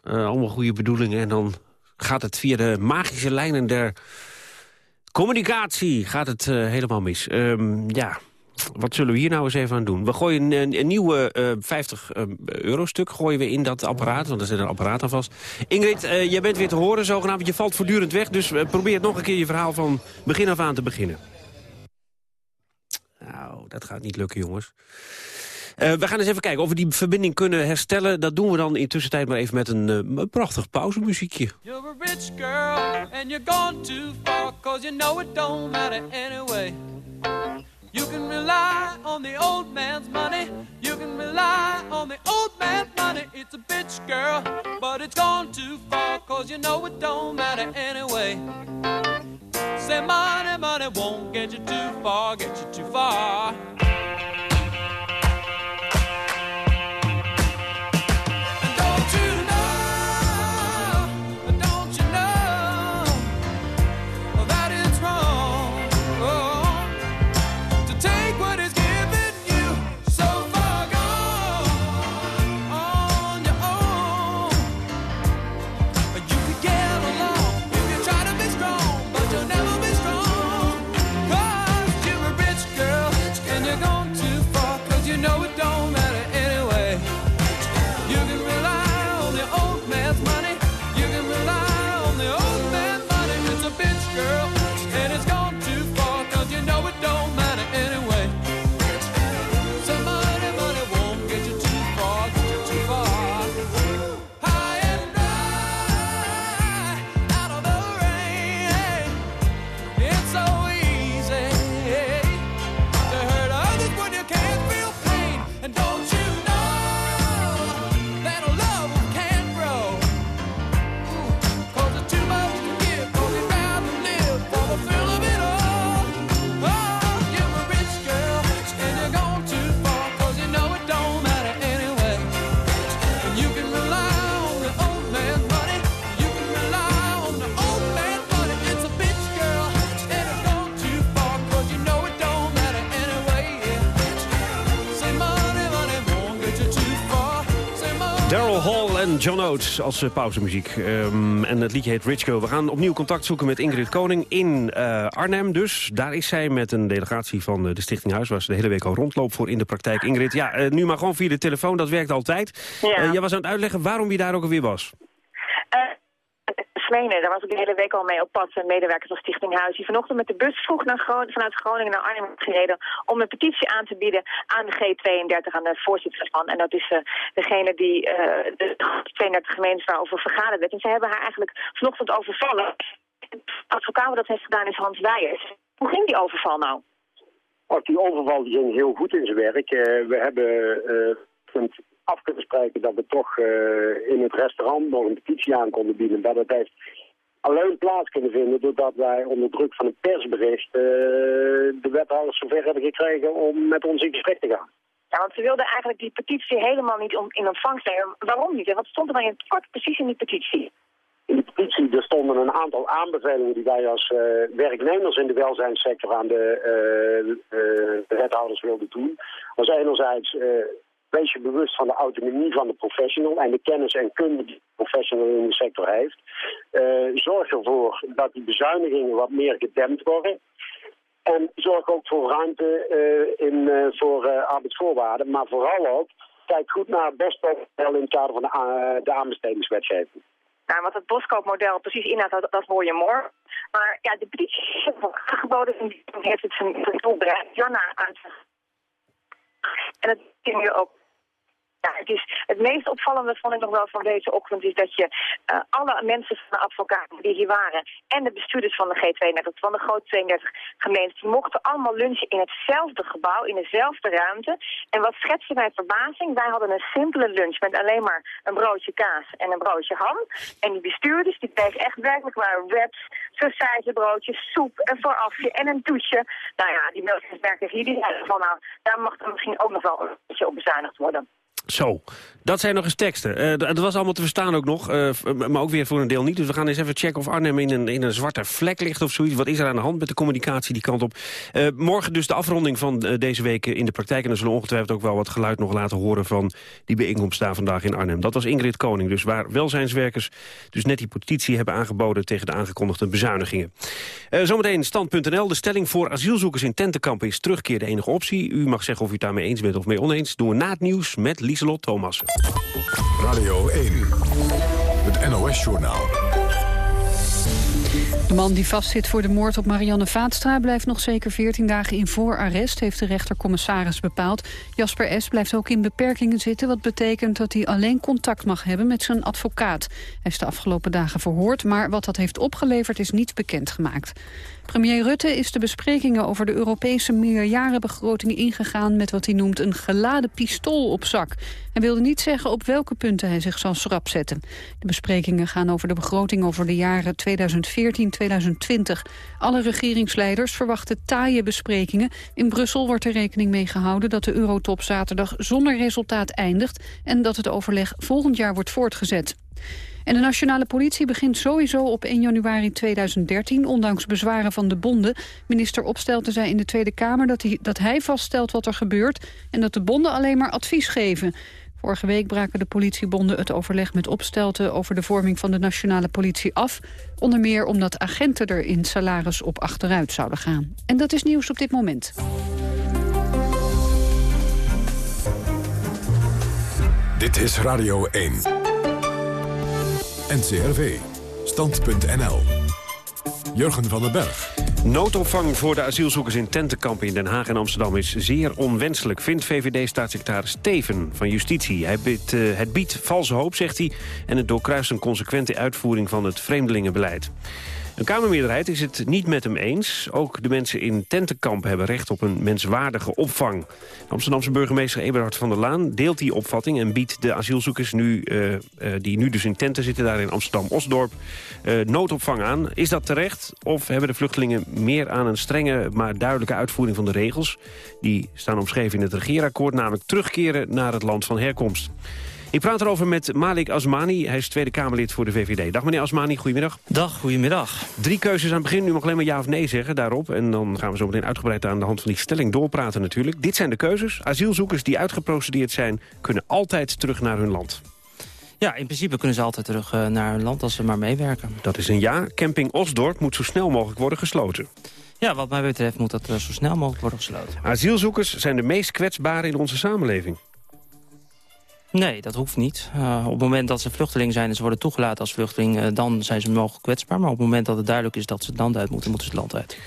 Speaker 6: Uh, allemaal goede bedoelingen en dan gaat het via de magische lijnen der communicatie gaat het uh, helemaal mis. Um, ja, wat zullen we hier nou eens even aan doen? We gooien een, nieuwe uh, 50 uh, euro stuk gooien we in dat apparaat, want er zit een apparaat aan vast. Ingrid, uh, jij bent weer te horen zogenaamd. Je valt voortdurend weg, dus probeer nog een keer je verhaal van begin af aan te beginnen. Nou, dat gaat niet lukken, jongens. Uh, we gaan eens even kijken of we die verbinding kunnen herstellen. Dat doen we dan in tussentijd maar even met een, uh, prachtig pauzemuziekje.
Speaker 22: You're a rich girl and you're gone too far Cause you know it don't matter anyway. You can rely on the old man's money. You can rely on the old man's money. It's a bitch girl, but it's gone too far Cause you know it don't matter anyway. Say money, money won't get you too far Get you too far
Speaker 6: Daryl Hall en John Oates als uh, pauzemuziek. Um, en het liedje heet Rich Girl. We gaan opnieuw contact zoeken met Ingrid Koning in uh, Arnhem dus. Daar is zij met een delegatie van uh, de Stichting Huis... waar ze de hele week al rondloopt voor in de praktijk. Ingrid, ja, nu maar gewoon via de telefoon, dat werkt altijd.
Speaker 23: Ja.
Speaker 6: jij was aan het uitleggen waarom je daar ook alweer was.
Speaker 23: Daar was ik de hele week al mee op pad. Medewerkers van Stichting Huis die vanochtend met de bus vroeg naar vanuit Groningen naar Arnhem gereden om een petitie aan te bieden aan de G32, aan de voorzitter van. En dat is uh, degene die uh, de 32 gemeentes daarover vergaderd werd. En ze hebben haar eigenlijk vanochtend overvallen. De advocaat dat heeft gedaan is Hans Weijers. Hoe ging die overval nou?
Speaker 24: Oh, die overval ging heel goed in zijn werk. Uh, we hebben af kunnen spreken dat we toch uh, in het restaurant nog een petitie aan konden bieden. Dat het heeft alleen plaats kunnen vinden doordat wij onder druk van een persbericht uh, de wethouders zover hebben gekregen om met ons in gesprek te gaan.
Speaker 23: Ja, want ze wilden eigenlijk die petitie helemaal niet om, in ontvangst nemen. Waarom niet? En wat stond er dan in het kort precies in die petitie?
Speaker 24: In de petitie er stonden een aantal aanbevelingen die wij als uh, werknemers in de welzijnssector aan de, de wethouders wilden doen. Was enerzijds Wees je bewust van de autonomie van de professional en de kennis en kunde die de professional in de sector heeft. Uh, zorg ervoor dat die bezuinigingen wat meer gedempt worden. En zorg ook voor ruimte uh, in, uh, voor arbeidsvoorwaarden. Maar vooral ook, kijk goed naar het boscoopmodel in het kader van de, de aanbestedingswetgeving.
Speaker 23: Nou, wat het boskoopmodel precies inhoudt, dat, dat hoor je morgen. Maar ja, de petitie aangeboden en heeft het zijn doel bereikt. Janna uit. En dat kun je ook ja, het, is, het meest opvallende vond ik nog wel van deze ochtend is dat je uh, alle mensen van de advocaten die hier waren en de bestuurders van de G32, van de grote 32 gemeentes, die mochten allemaal lunchen in hetzelfde gebouw, in dezelfde ruimte. En wat schetste mij verbazing, wij hadden een simpele lunch met alleen maar een broodje kaas en een broodje ham. En die bestuurders, die kregen echt werkelijk waar wraps, saucijzenbroodjes, soep, een voorafje en een douche. Nou ja, die melkwerkers hier, die zeiden van nou, daar mag er misschien ook nog wel een beetje op bezuinigd worden.
Speaker 6: Zo, dat zijn nog eens teksten. Uh, dat was allemaal te verstaan ook nog, uh, maar ook weer voor een deel niet. Dus we gaan eens even checken of Arnhem in een, in een zwarte vlek ligt of zoiets. Wat is er aan de hand met de communicatie die kant op? Uh, morgen dus de afronding van deze week in de praktijk. En dan zullen ongetwijfeld ook wel wat geluid nog laten horen... van die bijeenkomst daar vandaag in Arnhem. Dat was Ingrid Koning, dus waar welzijnswerkers... dus net die petitie hebben aangeboden tegen de aangekondigde bezuinigingen. zometeen stand.nl. De stelling voor asielzoekers in tentenkampen is terugkeer de enige optie. U mag zeggen of u het daarmee eens bent of mee oneens. Doen we na het nieuws met Lieselot Thomassen.
Speaker 1: Radio 1, het NOS-journaal.
Speaker 25: De man die vastzit voor de moord op Marianne Vaatstra... blijft nog zeker 14 dagen in voorarrest, heeft de rechtercommissaris bepaald. Jasper S. blijft ook in beperkingen zitten... wat betekent dat hij alleen contact mag hebben met zijn advocaat. Hij is de afgelopen dagen verhoord, maar wat dat heeft opgeleverd... is niet bekendgemaakt. Premier Rutte is de besprekingen over de Europese meerjarenbegroting ingegaan met wat hij noemt een geladen pistool op zak. Hij wilde niet zeggen op welke punten hij zich zal schrap zetten. De besprekingen gaan over de begroting over de jaren 2014-2020. Alle regeringsleiders verwachten taaie besprekingen. In Brussel wordt er rekening mee gehouden dat de eurotop zaterdag zonder resultaat eindigt en dat het overleg volgend jaar wordt voortgezet. En de nationale politie begint sowieso op 1 januari 2013, ondanks bezwaren van de bonden. Minister Opstelten zei in de Tweede Kamer dat hij, dat hij vaststelt wat er gebeurt... en dat de bonden alleen maar advies geven. Vorige week braken de politiebonden het overleg met Opstelten... over de vorming van de nationale politie af. Onder meer omdat agenten er in salaris op achteruit zouden gaan. En dat is nieuws op dit moment.
Speaker 1: Dit is Radio 1. NCRV. Stand.nl. Jurgen van den Berg.
Speaker 6: Noodopvang voor de asielzoekers in tentenkampen in Den Haag en Amsterdam is zeer onwenselijk, vindt VVD-staatssecretaris Steven van Justitie. Hij biedt, uh, het biedt valse hoop, zegt hij, en het doorkruist een consequente uitvoering van het vreemdelingenbeleid. Een Kamermeerderheid is het niet met hem eens. Ook de mensen in tentenkamp hebben recht op een menswaardige opvang. Amsterdamse burgemeester Eberhard van der Laan deelt die opvatting... en biedt de asielzoekers nu, uh, uh, die nu dus in tenten zitten... daar in Amsterdam-Osdorp, uh, noodopvang aan. Is dat terecht? Of hebben de vluchtelingen meer aan een strenge... maar duidelijke uitvoering van de regels? Die staan omschreven in het regeerakkoord... namelijk terugkeren naar het land van herkomst. Ik praat erover met Malik Asmani. Hij is Tweede Kamerlid voor de VVD. Dag meneer Asmani, goedemiddag.
Speaker 26: Dag, goedemiddag.
Speaker 6: Drie keuzes aan het begin. U mag alleen maar ja of nee zeggen daarop. En dan gaan we zo meteen uitgebreid aan de hand van die stelling doorpraten natuurlijk. Dit zijn de keuzes. Asielzoekers die uitgeprocedeerd zijn... kunnen altijd terug naar hun land.
Speaker 27: Ja, in principe kunnen ze altijd terug uh, naar hun land als ze maar meewerken.
Speaker 6: Dat is een ja. Camping Osdorp moet zo snel mogelijk worden gesloten.
Speaker 27: Ja, wat mij betreft moet dat uh, zo snel mogelijk worden gesloten.
Speaker 6: Asielzoekers zijn de meest kwetsbaren in onze samenleving.
Speaker 27: Nee, dat hoeft niet. Uh, op het moment dat ze vluchteling zijn en ze worden toegelaten als vluchteling... Uh, dan zijn ze mogelijk kwetsbaar. Maar op het moment dat het duidelijk is dat ze het land uit moeten... moeten ze het land uit.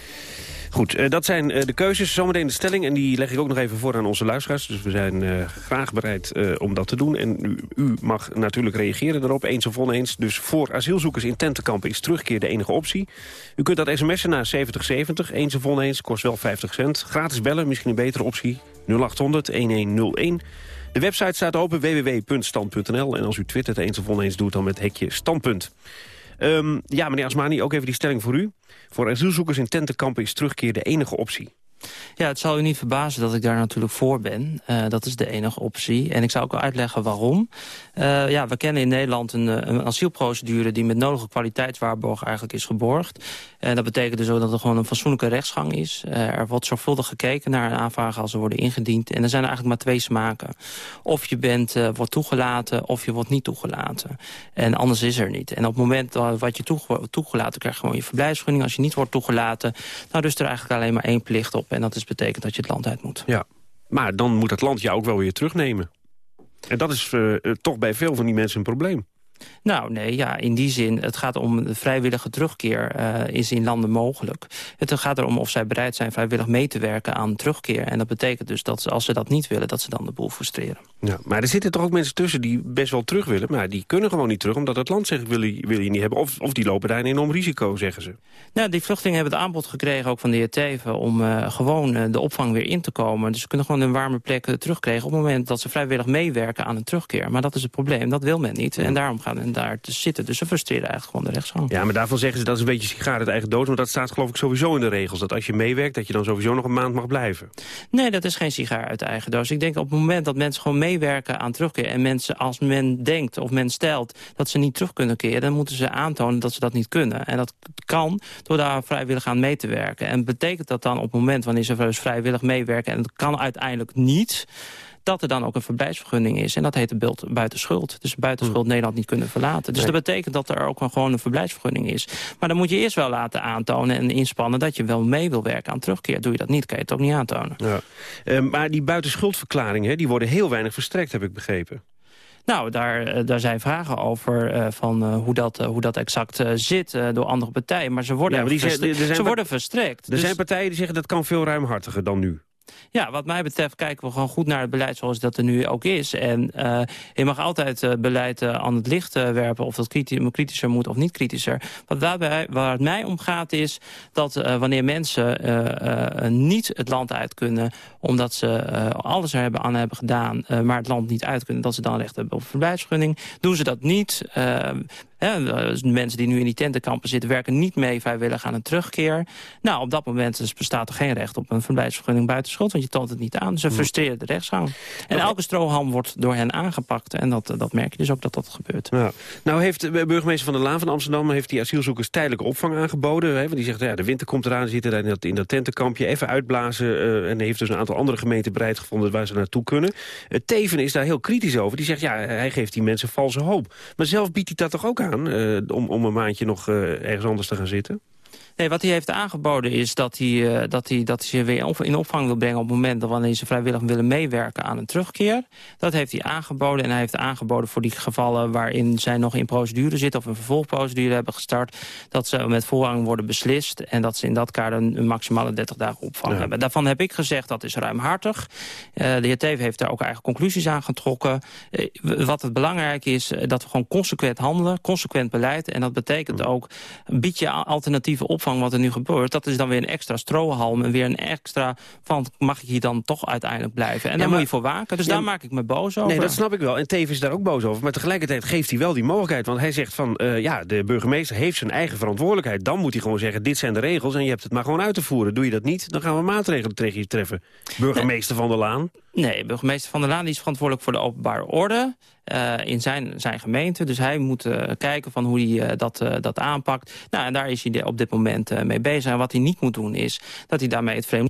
Speaker 6: Goed, uh, dat zijn de keuzes. Zometeen de stelling. En die leg ik ook nog even voor aan onze luisteraars. Dus we zijn graag bereid om dat te doen. En u, u, mag natuurlijk reageren erop, eens of oneens. Dus voor asielzoekers in tentenkampen is terugkeer de enige optie. U kunt dat sms'en naar 7070. Eens of oneens, kost wel 50 cent. Gratis bellen, misschien een betere optie. 0800 1101. De website staat open, www.stand.nl. En als u twittert eens of oneens doet, dan met hekje standpunt. Um, ja, meneer Asmani, ook even die stelling voor u. Voor asielzoekers in tentenkampen is terugkeer de enige optie.
Speaker 27: Ja, het zal u niet verbazen dat ik daar natuurlijk voor ben. Uh, dat is de enige optie. En ik zou ook uitleggen waarom. Uh, ja, we kennen in Nederland een, een, asielprocedure... die met nodige kwaliteitswaarborg eigenlijk is geborgd. En dat betekent dus ook dat er gewoon een fatsoenlijke rechtsgang is. Er wordt zorgvuldig gekeken naar aanvragen als ze worden ingediend. En er zijn eigenlijk maar twee smaken. Of je bent, wordt toegelaten of je wordt niet toegelaten. En anders is er niet. En op het moment dat je toegelaten krijg je gewoon je verblijfsvergunning. Als je niet wordt toegelaten, nou dus er eigenlijk alleen maar één plicht op. En dat is betekent dat je het land uit moet.
Speaker 6: Ja, maar dan moet het land jou ook wel weer terugnemen. En dat is uh, toch bij veel van die mensen een probleem.
Speaker 27: Nou, nee, ja, in die zin, het gaat om vrijwillige terugkeer uh, is in landen mogelijk. Het gaat erom of zij bereid zijn vrijwillig mee te werken aan terugkeer. En dat betekent dus dat ze, als ze dat niet willen, dat ze dan de boel frustreren.
Speaker 6: Ja, maar er zitten toch ook mensen tussen die best wel terug willen... maar die kunnen gewoon niet terug, omdat het land zegt, wil je, wil je niet hebben. Of, of die lopen daar een enorm risico, zeggen ze.
Speaker 27: Nou, die vluchtelingen hebben het aanbod gekregen, ook van de heer Teven... om uh, gewoon uh, de opvang weer in te komen. Dus ze kunnen gewoon een warme plek terugkrijgen... op het moment dat ze vrijwillig meewerken aan een terugkeer. Maar dat is het probleem, dat wil men niet. En daarom gaan en daar te zitten. Dus ze frustreren eigenlijk gewoon de rechtsgang.
Speaker 6: Ja, maar daarvan zeggen ze dat is een beetje sigaar uit eigen dood. Want dat staat geloof ik sowieso in de regels. Dat als je meewerkt, dat je dan sowieso nog een maand mag blijven.
Speaker 27: Nee, dat is geen sigaar uit eigen doos. Ik denk op het moment dat mensen gewoon meewerken aan terugkeer... en mensen als men denkt of men stelt dat ze niet terug kunnen keren... dan moeten ze aantonen dat ze dat niet kunnen. En dat kan door daar vrijwillig aan mee te werken. En betekent dat dan op het moment wanneer ze vrijwillig meewerken... en dat kan uiteindelijk niet dat er dan ook een verblijfsvergunning is. En dat heet de beeld buitenschuld. Dus buitenschuld hmm. Nederland niet kunnen verlaten. Dus dat betekent dat er ook een, gewoon een verblijfsvergunning is. Maar dan moet je eerst wel laten aantonen en inspannen... dat je wel mee wil werken aan terugkeer. Doe je dat niet, kan je het ook niet aantonen.
Speaker 6: Ja. Uh, maar die buitenschuldverklaringen, die worden heel weinig verstrekt, heb ik begrepen.
Speaker 27: Nou, daar, eh, daar zijn vragen over uh, van uh, hoe, dat, hoe dat exact zit door andere partijen. Maar ze worden, ja, maar die verstrekt. Zijn, ze worden verstrekt.
Speaker 6: Er dus... zijn partijen die zeggen dat kan veel ruimhartiger dan nu.
Speaker 27: Ja, wat mij betreft kijken we gewoon goed naar het beleid zoals dat er nu ook is. En je mag altijd uh, beleid uh, aan het licht werpen of dat kritischer moet of niet kritischer. Wat daarbij, waar het mij om gaat is dat wanneer mensen niet het land uit kunnen... omdat ze alles er hebben aan hebben gedaan, maar het land niet uit kunnen... dat ze dan recht hebben op een verblijfsgunning. Doen ze dat niet, de mensen die nu in die tentenkampen zitten... werken niet mee vrijwillig aan een terugkeer. Nou, op dat moment dus bestaat er geen recht op een verblijfsvergunning buitenschot... want je toont het niet aan. Ze frustreren de rechtsgang. En elke strohalm wordt door hen aangepakt. En dat, dat merk je dus ook dat dat gebeurt.
Speaker 6: Ja. Nou heeft de burgemeester van de Laan van Amsterdam... heeft die asielzoekers tijdelijke opvang aangeboden. Hè, want die zegt, ja, de winter komt eraan, zitten in dat, in dat tentenkampje... even uitblazen. Uh, en heeft dus een aantal andere gemeenten bereid gevonden... waar ze naartoe kunnen. Uh, Teven is daar heel kritisch over. Die zegt, ja, hij geeft die mensen valse hoop. Maar zelf biedt hij dat toch ook aan? Eh, om, om een maandje nog eh, ergens anders te gaan zitten?
Speaker 27: Nee, wat hij heeft aangeboden is dat hij, uh, dat hij, dat hij ze weer in opvang wil brengen... op het moment dat wanneer ze vrijwillig willen meewerken aan een terugkeer. Dat heeft hij aangeboden. En hij heeft aangeboden voor die gevallen waarin zij nog in procedure zitten... of een vervolgprocedure hebben gestart... dat ze met voorrang worden beslist... en dat ze in dat kader een, maximale 30 dagen opvang hebben. Daarvan heb ik gezegd dat is ruimhartig. Uh, de heer Teven heeft daar ook eigen conclusies aan getrokken. Uh, wat het belangrijk is, dat we gewoon consequent handelen, consequent beleid. En dat betekent ook, bied je alternatieve opvang wat er nu gebeurt... dat is dan weer een extra strohalm en weer een extra van... mag ik hier dan toch uiteindelijk blijven? En daar moet je voor waken. Dus daar maak ik me boos over.
Speaker 6: Nee, dat snap ik wel. En Tevens is daar ook boos over. Maar tegelijkertijd geeft hij wel die mogelijkheid. Want hij zegt van, uh, ja, de burgemeester heeft zijn eigen verantwoordelijkheid. Dan moet hij gewoon zeggen, dit zijn de regels en je hebt het maar gewoon uit te voeren. Doe je dat niet, dan gaan we maatregelen tegen je treffen. Burgemeester van der Laan.
Speaker 27: Nee, burgemeester Van der Laan is verantwoordelijk voor de openbare orde uh, in zijn, zijn gemeente. Dus hij moet uh, kijken van hoe hij uh, dat, dat aanpakt. Nou, en daar is hij op dit moment mee bezig. En wat hij niet moet doen is dat hij daarmee het vreemde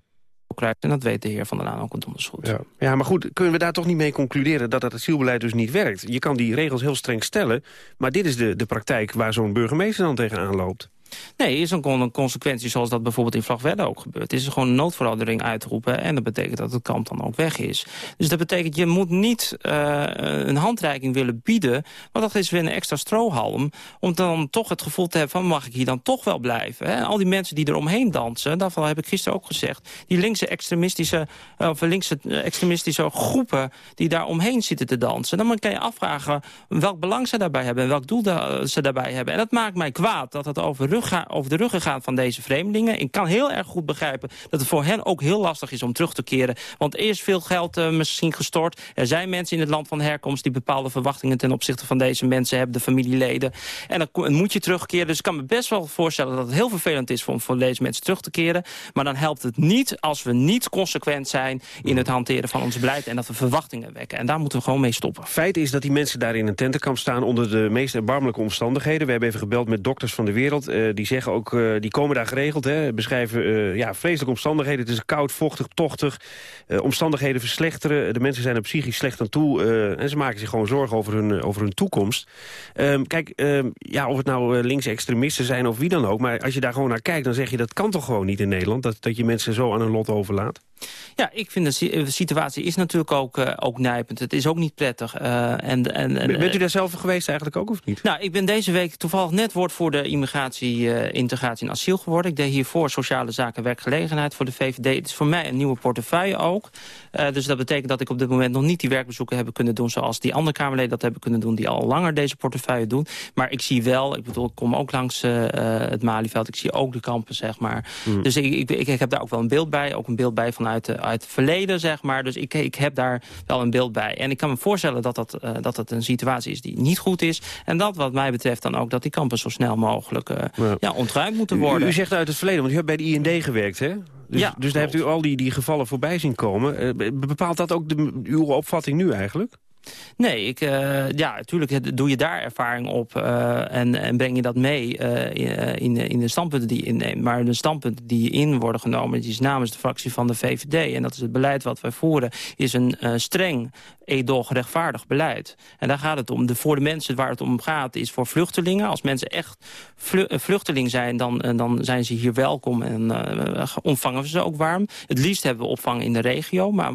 Speaker 27: krijgt. En dat weet de heer Van der Laan ook donders goed.
Speaker 6: Ja. ja, maar goed, kunnen we daar toch niet mee concluderen... dat het asielbeleid dus niet werkt? Je kan die regels heel streng stellen... maar dit is de, de praktijk waar zo'n burgemeester dan tegenaan loopt.
Speaker 27: Nee, is een, een consequentie zoals dat bijvoorbeeld in Vlagwedde ook gebeurt. Is gewoon een noodverordening uitroepen en dat betekent dat het kamp dan ook weg is. Dus dat betekent, je moet niet uh, een handreiking willen bieden, want dat is weer een extra strohalm, om dan toch het gevoel te hebben van mag ik hier dan toch wel blijven. Hè? Al die mensen die er omheen dansen, daarvan heb ik gisteren ook gezegd, die linkse extremistische, of linkse extremistische groepen die daar omheen zitten te dansen, dan kan je afvragen welk belang ze daarbij hebben en welk doel ze daarbij hebben. En dat maakt mij kwaad dat het over rug over de ruggen gaan van deze vreemdelingen. Ik kan heel erg goed begrijpen dat het voor hen ook heel lastig is om terug te keren. Want er is veel geld uh, misschien gestort. Er zijn mensen in het land van herkomst die bepaalde verwachtingen ten opzichte van deze mensen hebben, de familieleden. En dan moet je terugkeren. Dus ik kan me best wel voorstellen dat het heel vervelend is voor, voor deze mensen terug te keren. Maar dan helpt het niet als we niet consequent zijn in het hanteren van ons beleid en dat we verwachtingen wekken. En daar moeten we gewoon mee stoppen.
Speaker 6: Feit is dat die mensen daar in een tentenkamp staan onder de meest erbarmelijke omstandigheden. We hebben even gebeld met dokters van de wereld. Uh, die zeggen ook, uh, die komen daar geregeld, hè, beschrijven uh, ja, vreselijke omstandigheden. Het is koud, vochtig, tochtig. Omstandigheden verslechteren. De mensen zijn er psychisch slecht aan toe. en ze maken zich gewoon zorgen over hun, over hun toekomst. Um, kijk, um, ja, of het nou linkse extremisten zijn of wie dan ook. Maar als je daar gewoon naar kijkt, dan zeg je dat kan toch gewoon niet in Nederland. Dat, dat je mensen zo aan hun lot overlaat.
Speaker 27: Ja, ik vind de situatie is natuurlijk ook, uh, ook nijpend. Het is ook niet prettig. Uh, en, en, en,
Speaker 6: Bent u daar zelf geweest eigenlijk ook, of niet?
Speaker 27: Nou, ik ben deze week toevallig net woord voor de immigratie, uh, integratie en asiel geworden. Ik deed hiervoor sociale zaken werkgelegenheid voor de VVD. Het is voor mij een nieuwe portefeuille ook. dus dat betekent dat ik op dit moment nog niet die werkbezoeken heb kunnen doen... zoals die andere Kamerleden dat hebben kunnen doen... die al langer deze portefeuille doen. Maar ik zie wel, ik bedoel, ik kom ook langs het Malieveld. Ik zie ook de kampen, zeg maar. Mm. Dus ik, ik, ik, ik heb daar ook wel een beeld bij. Ook een beeld bij vanuit uit, uit het verleden, zeg maar. Dus ik, ik heb daar wel een beeld bij. En ik kan me voorstellen dat dat, uh, dat het een situatie is die niet goed is. En dat wat mij betreft dan ook dat die kampen zo snel mogelijk uh, ja. ja. ontruimd moeten worden.
Speaker 6: U, u, zegt uit het verleden, want u hebt bij de IND gewerkt, hè? Dus,
Speaker 27: ja,
Speaker 6: dus daar hebt u al die, die gevallen voorbij zien komen. Bepaalt dat ook de, uw opvatting nu eigenlijk?
Speaker 27: Nee, ik, uh, ja, natuurlijk doe je daar ervaring op uh, en, en, breng je dat mee uh, in, in de standpunten die je inneemt. Maar de standpunten die in worden genomen, die is namens de fractie van de VVD. En dat is het beleid wat wij voeren, is een streng, edel, rechtvaardig beleid. En daar gaat het om. De, voor de mensen waar het om gaat, is voor vluchtelingen. Als mensen echt vlu vluchteling zijn, dan, dan zijn ze hier welkom en ontvangen we ze ook warm. Het liefst hebben we opvang in de regio, maar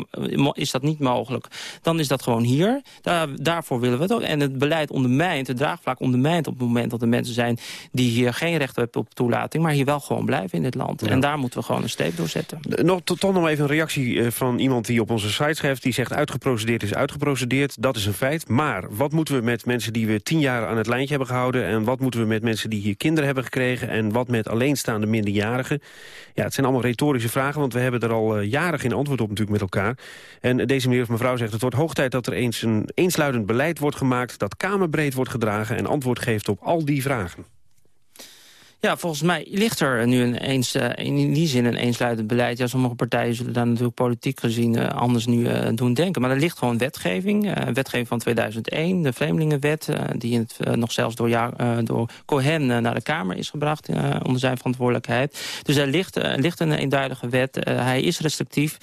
Speaker 27: is dat niet mogelijk, dan is dat gewoon hier. Daar, daarvoor willen we het ook. En het beleid ondermijnt, het draagvlak ondermijnt op het moment dat er mensen zijn... die hier geen recht hebben op toelating, maar hier wel gewoon blijven in dit land. Ja. En daar moeten we gewoon een steep door zetten.
Speaker 6: Nog, toch nog even een reactie van iemand die op onze site schrijft... die zegt uitgeprocedeerd is uitgeprocedeerd, dat is een feit. Maar wat moeten we met mensen die we tien jaar aan het lijntje hebben gehouden... en wat moeten we met mensen die hier kinderen hebben gekregen... en wat met alleenstaande minderjarigen? Ja, het zijn allemaal retorische vragen, want we hebben er al uh, jaren geen antwoord op natuurlijk met elkaar. En deze meneer of mevrouw zegt, het wordt hoog tijd dat er eens een eensluidend beleid wordt gemaakt... dat kamerbreed wordt gedragen en antwoord geeft op al die vragen.
Speaker 27: Ja, volgens mij ligt er nu een eens, uh, in die zin een eensluitend beleid. Ja, sommige partijen zullen daar natuurlijk politiek gezien uh, anders nu uh, doen denken. Maar er ligt gewoon wetgeving. wetgeving van 2001, de Vreemdelingenwet... die in het, nog zelfs door, ja, door Cohen naar de Kamer is gebracht... onder zijn verantwoordelijkheid. Dus er ligt, ligt een eenduidige wet. hij is restrictief,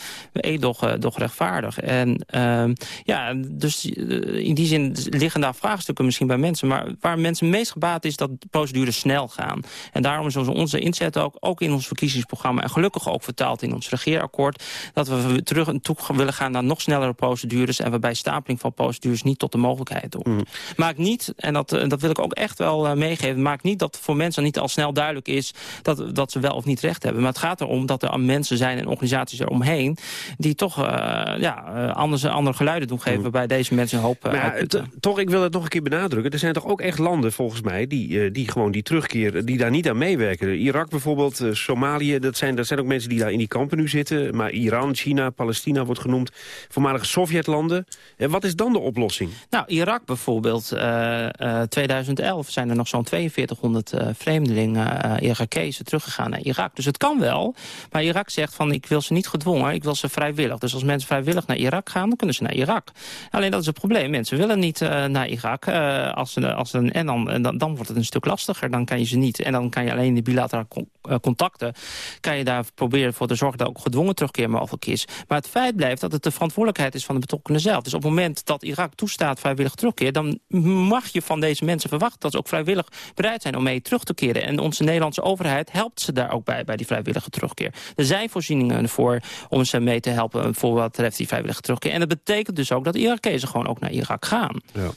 Speaker 27: doch, doch rechtvaardig. En ehm, ja, dus in die zin liggen daar vraagstukken misschien bij mensen. Maar waar mensen meest gebaat is dat procedures snel gaan... En daarom is onze inzet ook, ook in ons verkiezingsprogramma... en gelukkig ook vertaald in ons regeerakkoord... dat we terug en toe willen gaan naar nog snellere procedures... en waarbij stapeling van procedures niet tot de mogelijkheid doen. Mm. Maakt niet, en dat, eh, dat wil ik ook echt wel uh, meegeven... maakt niet dat voor mensen niet al snel duidelijk is... Dat, dat ze wel of niet recht hebben. Maar het gaat erom dat er mensen zijn en organisaties eromheen... die toch uh, ja, anders, andere geluiden doen geven... Mm. waarbij deze mensen hoop
Speaker 6: maar Toch, ik wil het nog een keer benadrukken. Er zijn toch ook echt landen volgens mij... die, die gewoon die terugkeer... die daar niet aan meewerken. Irak bijvoorbeeld, uh, Somalië, dat zijn, dat zijn ook mensen die daar in die kampen nu zitten. Maar Iran, China, Palestina wordt genoemd. Voormalige Sovjetlanden. En wat is dan de oplossing?
Speaker 27: Nou, Irak bijvoorbeeld. Uh, uh, 2011 zijn er nog zo'n 4200 uh, vreemdelingen, Irakezen, teruggegaan naar Irak. Dus het kan wel. Maar Irak zegt van, ik wil ze niet gedwongen, ik wil ze vrijwillig. Dus als mensen vrijwillig naar Irak gaan, dan kunnen ze naar Irak. Alleen dat is het probleem. Mensen willen niet naar Irak. als ze, als ze, en dan, dan, dan wordt het een stuk lastiger. Dan kan je ze niet. En dan kan je alleen de bilaterale eh, contacten... kan je daar proberen voor te zorgen dat ook gedwongen terugkeer mogelijk is. Maar het feit blijft dat het de verantwoordelijkheid is van de betrokkenen zelf. Dus op het moment dat Irak toestaat vrijwillig terugkeer... dan mag je van deze mensen verwachten dat ze ook vrijwillig bereid zijn om mee terug te keren. En onze Nederlandse overheid helpt ze daar ook bij, bij die vrijwillige terugkeer. Er zijn voorzieningen voor om ze mee te helpen voor wat betreft die vrijwillige terugkeer. En dat betekent dus ook dat Irakezen gewoon ook naar Irak gaan.
Speaker 6: Ja.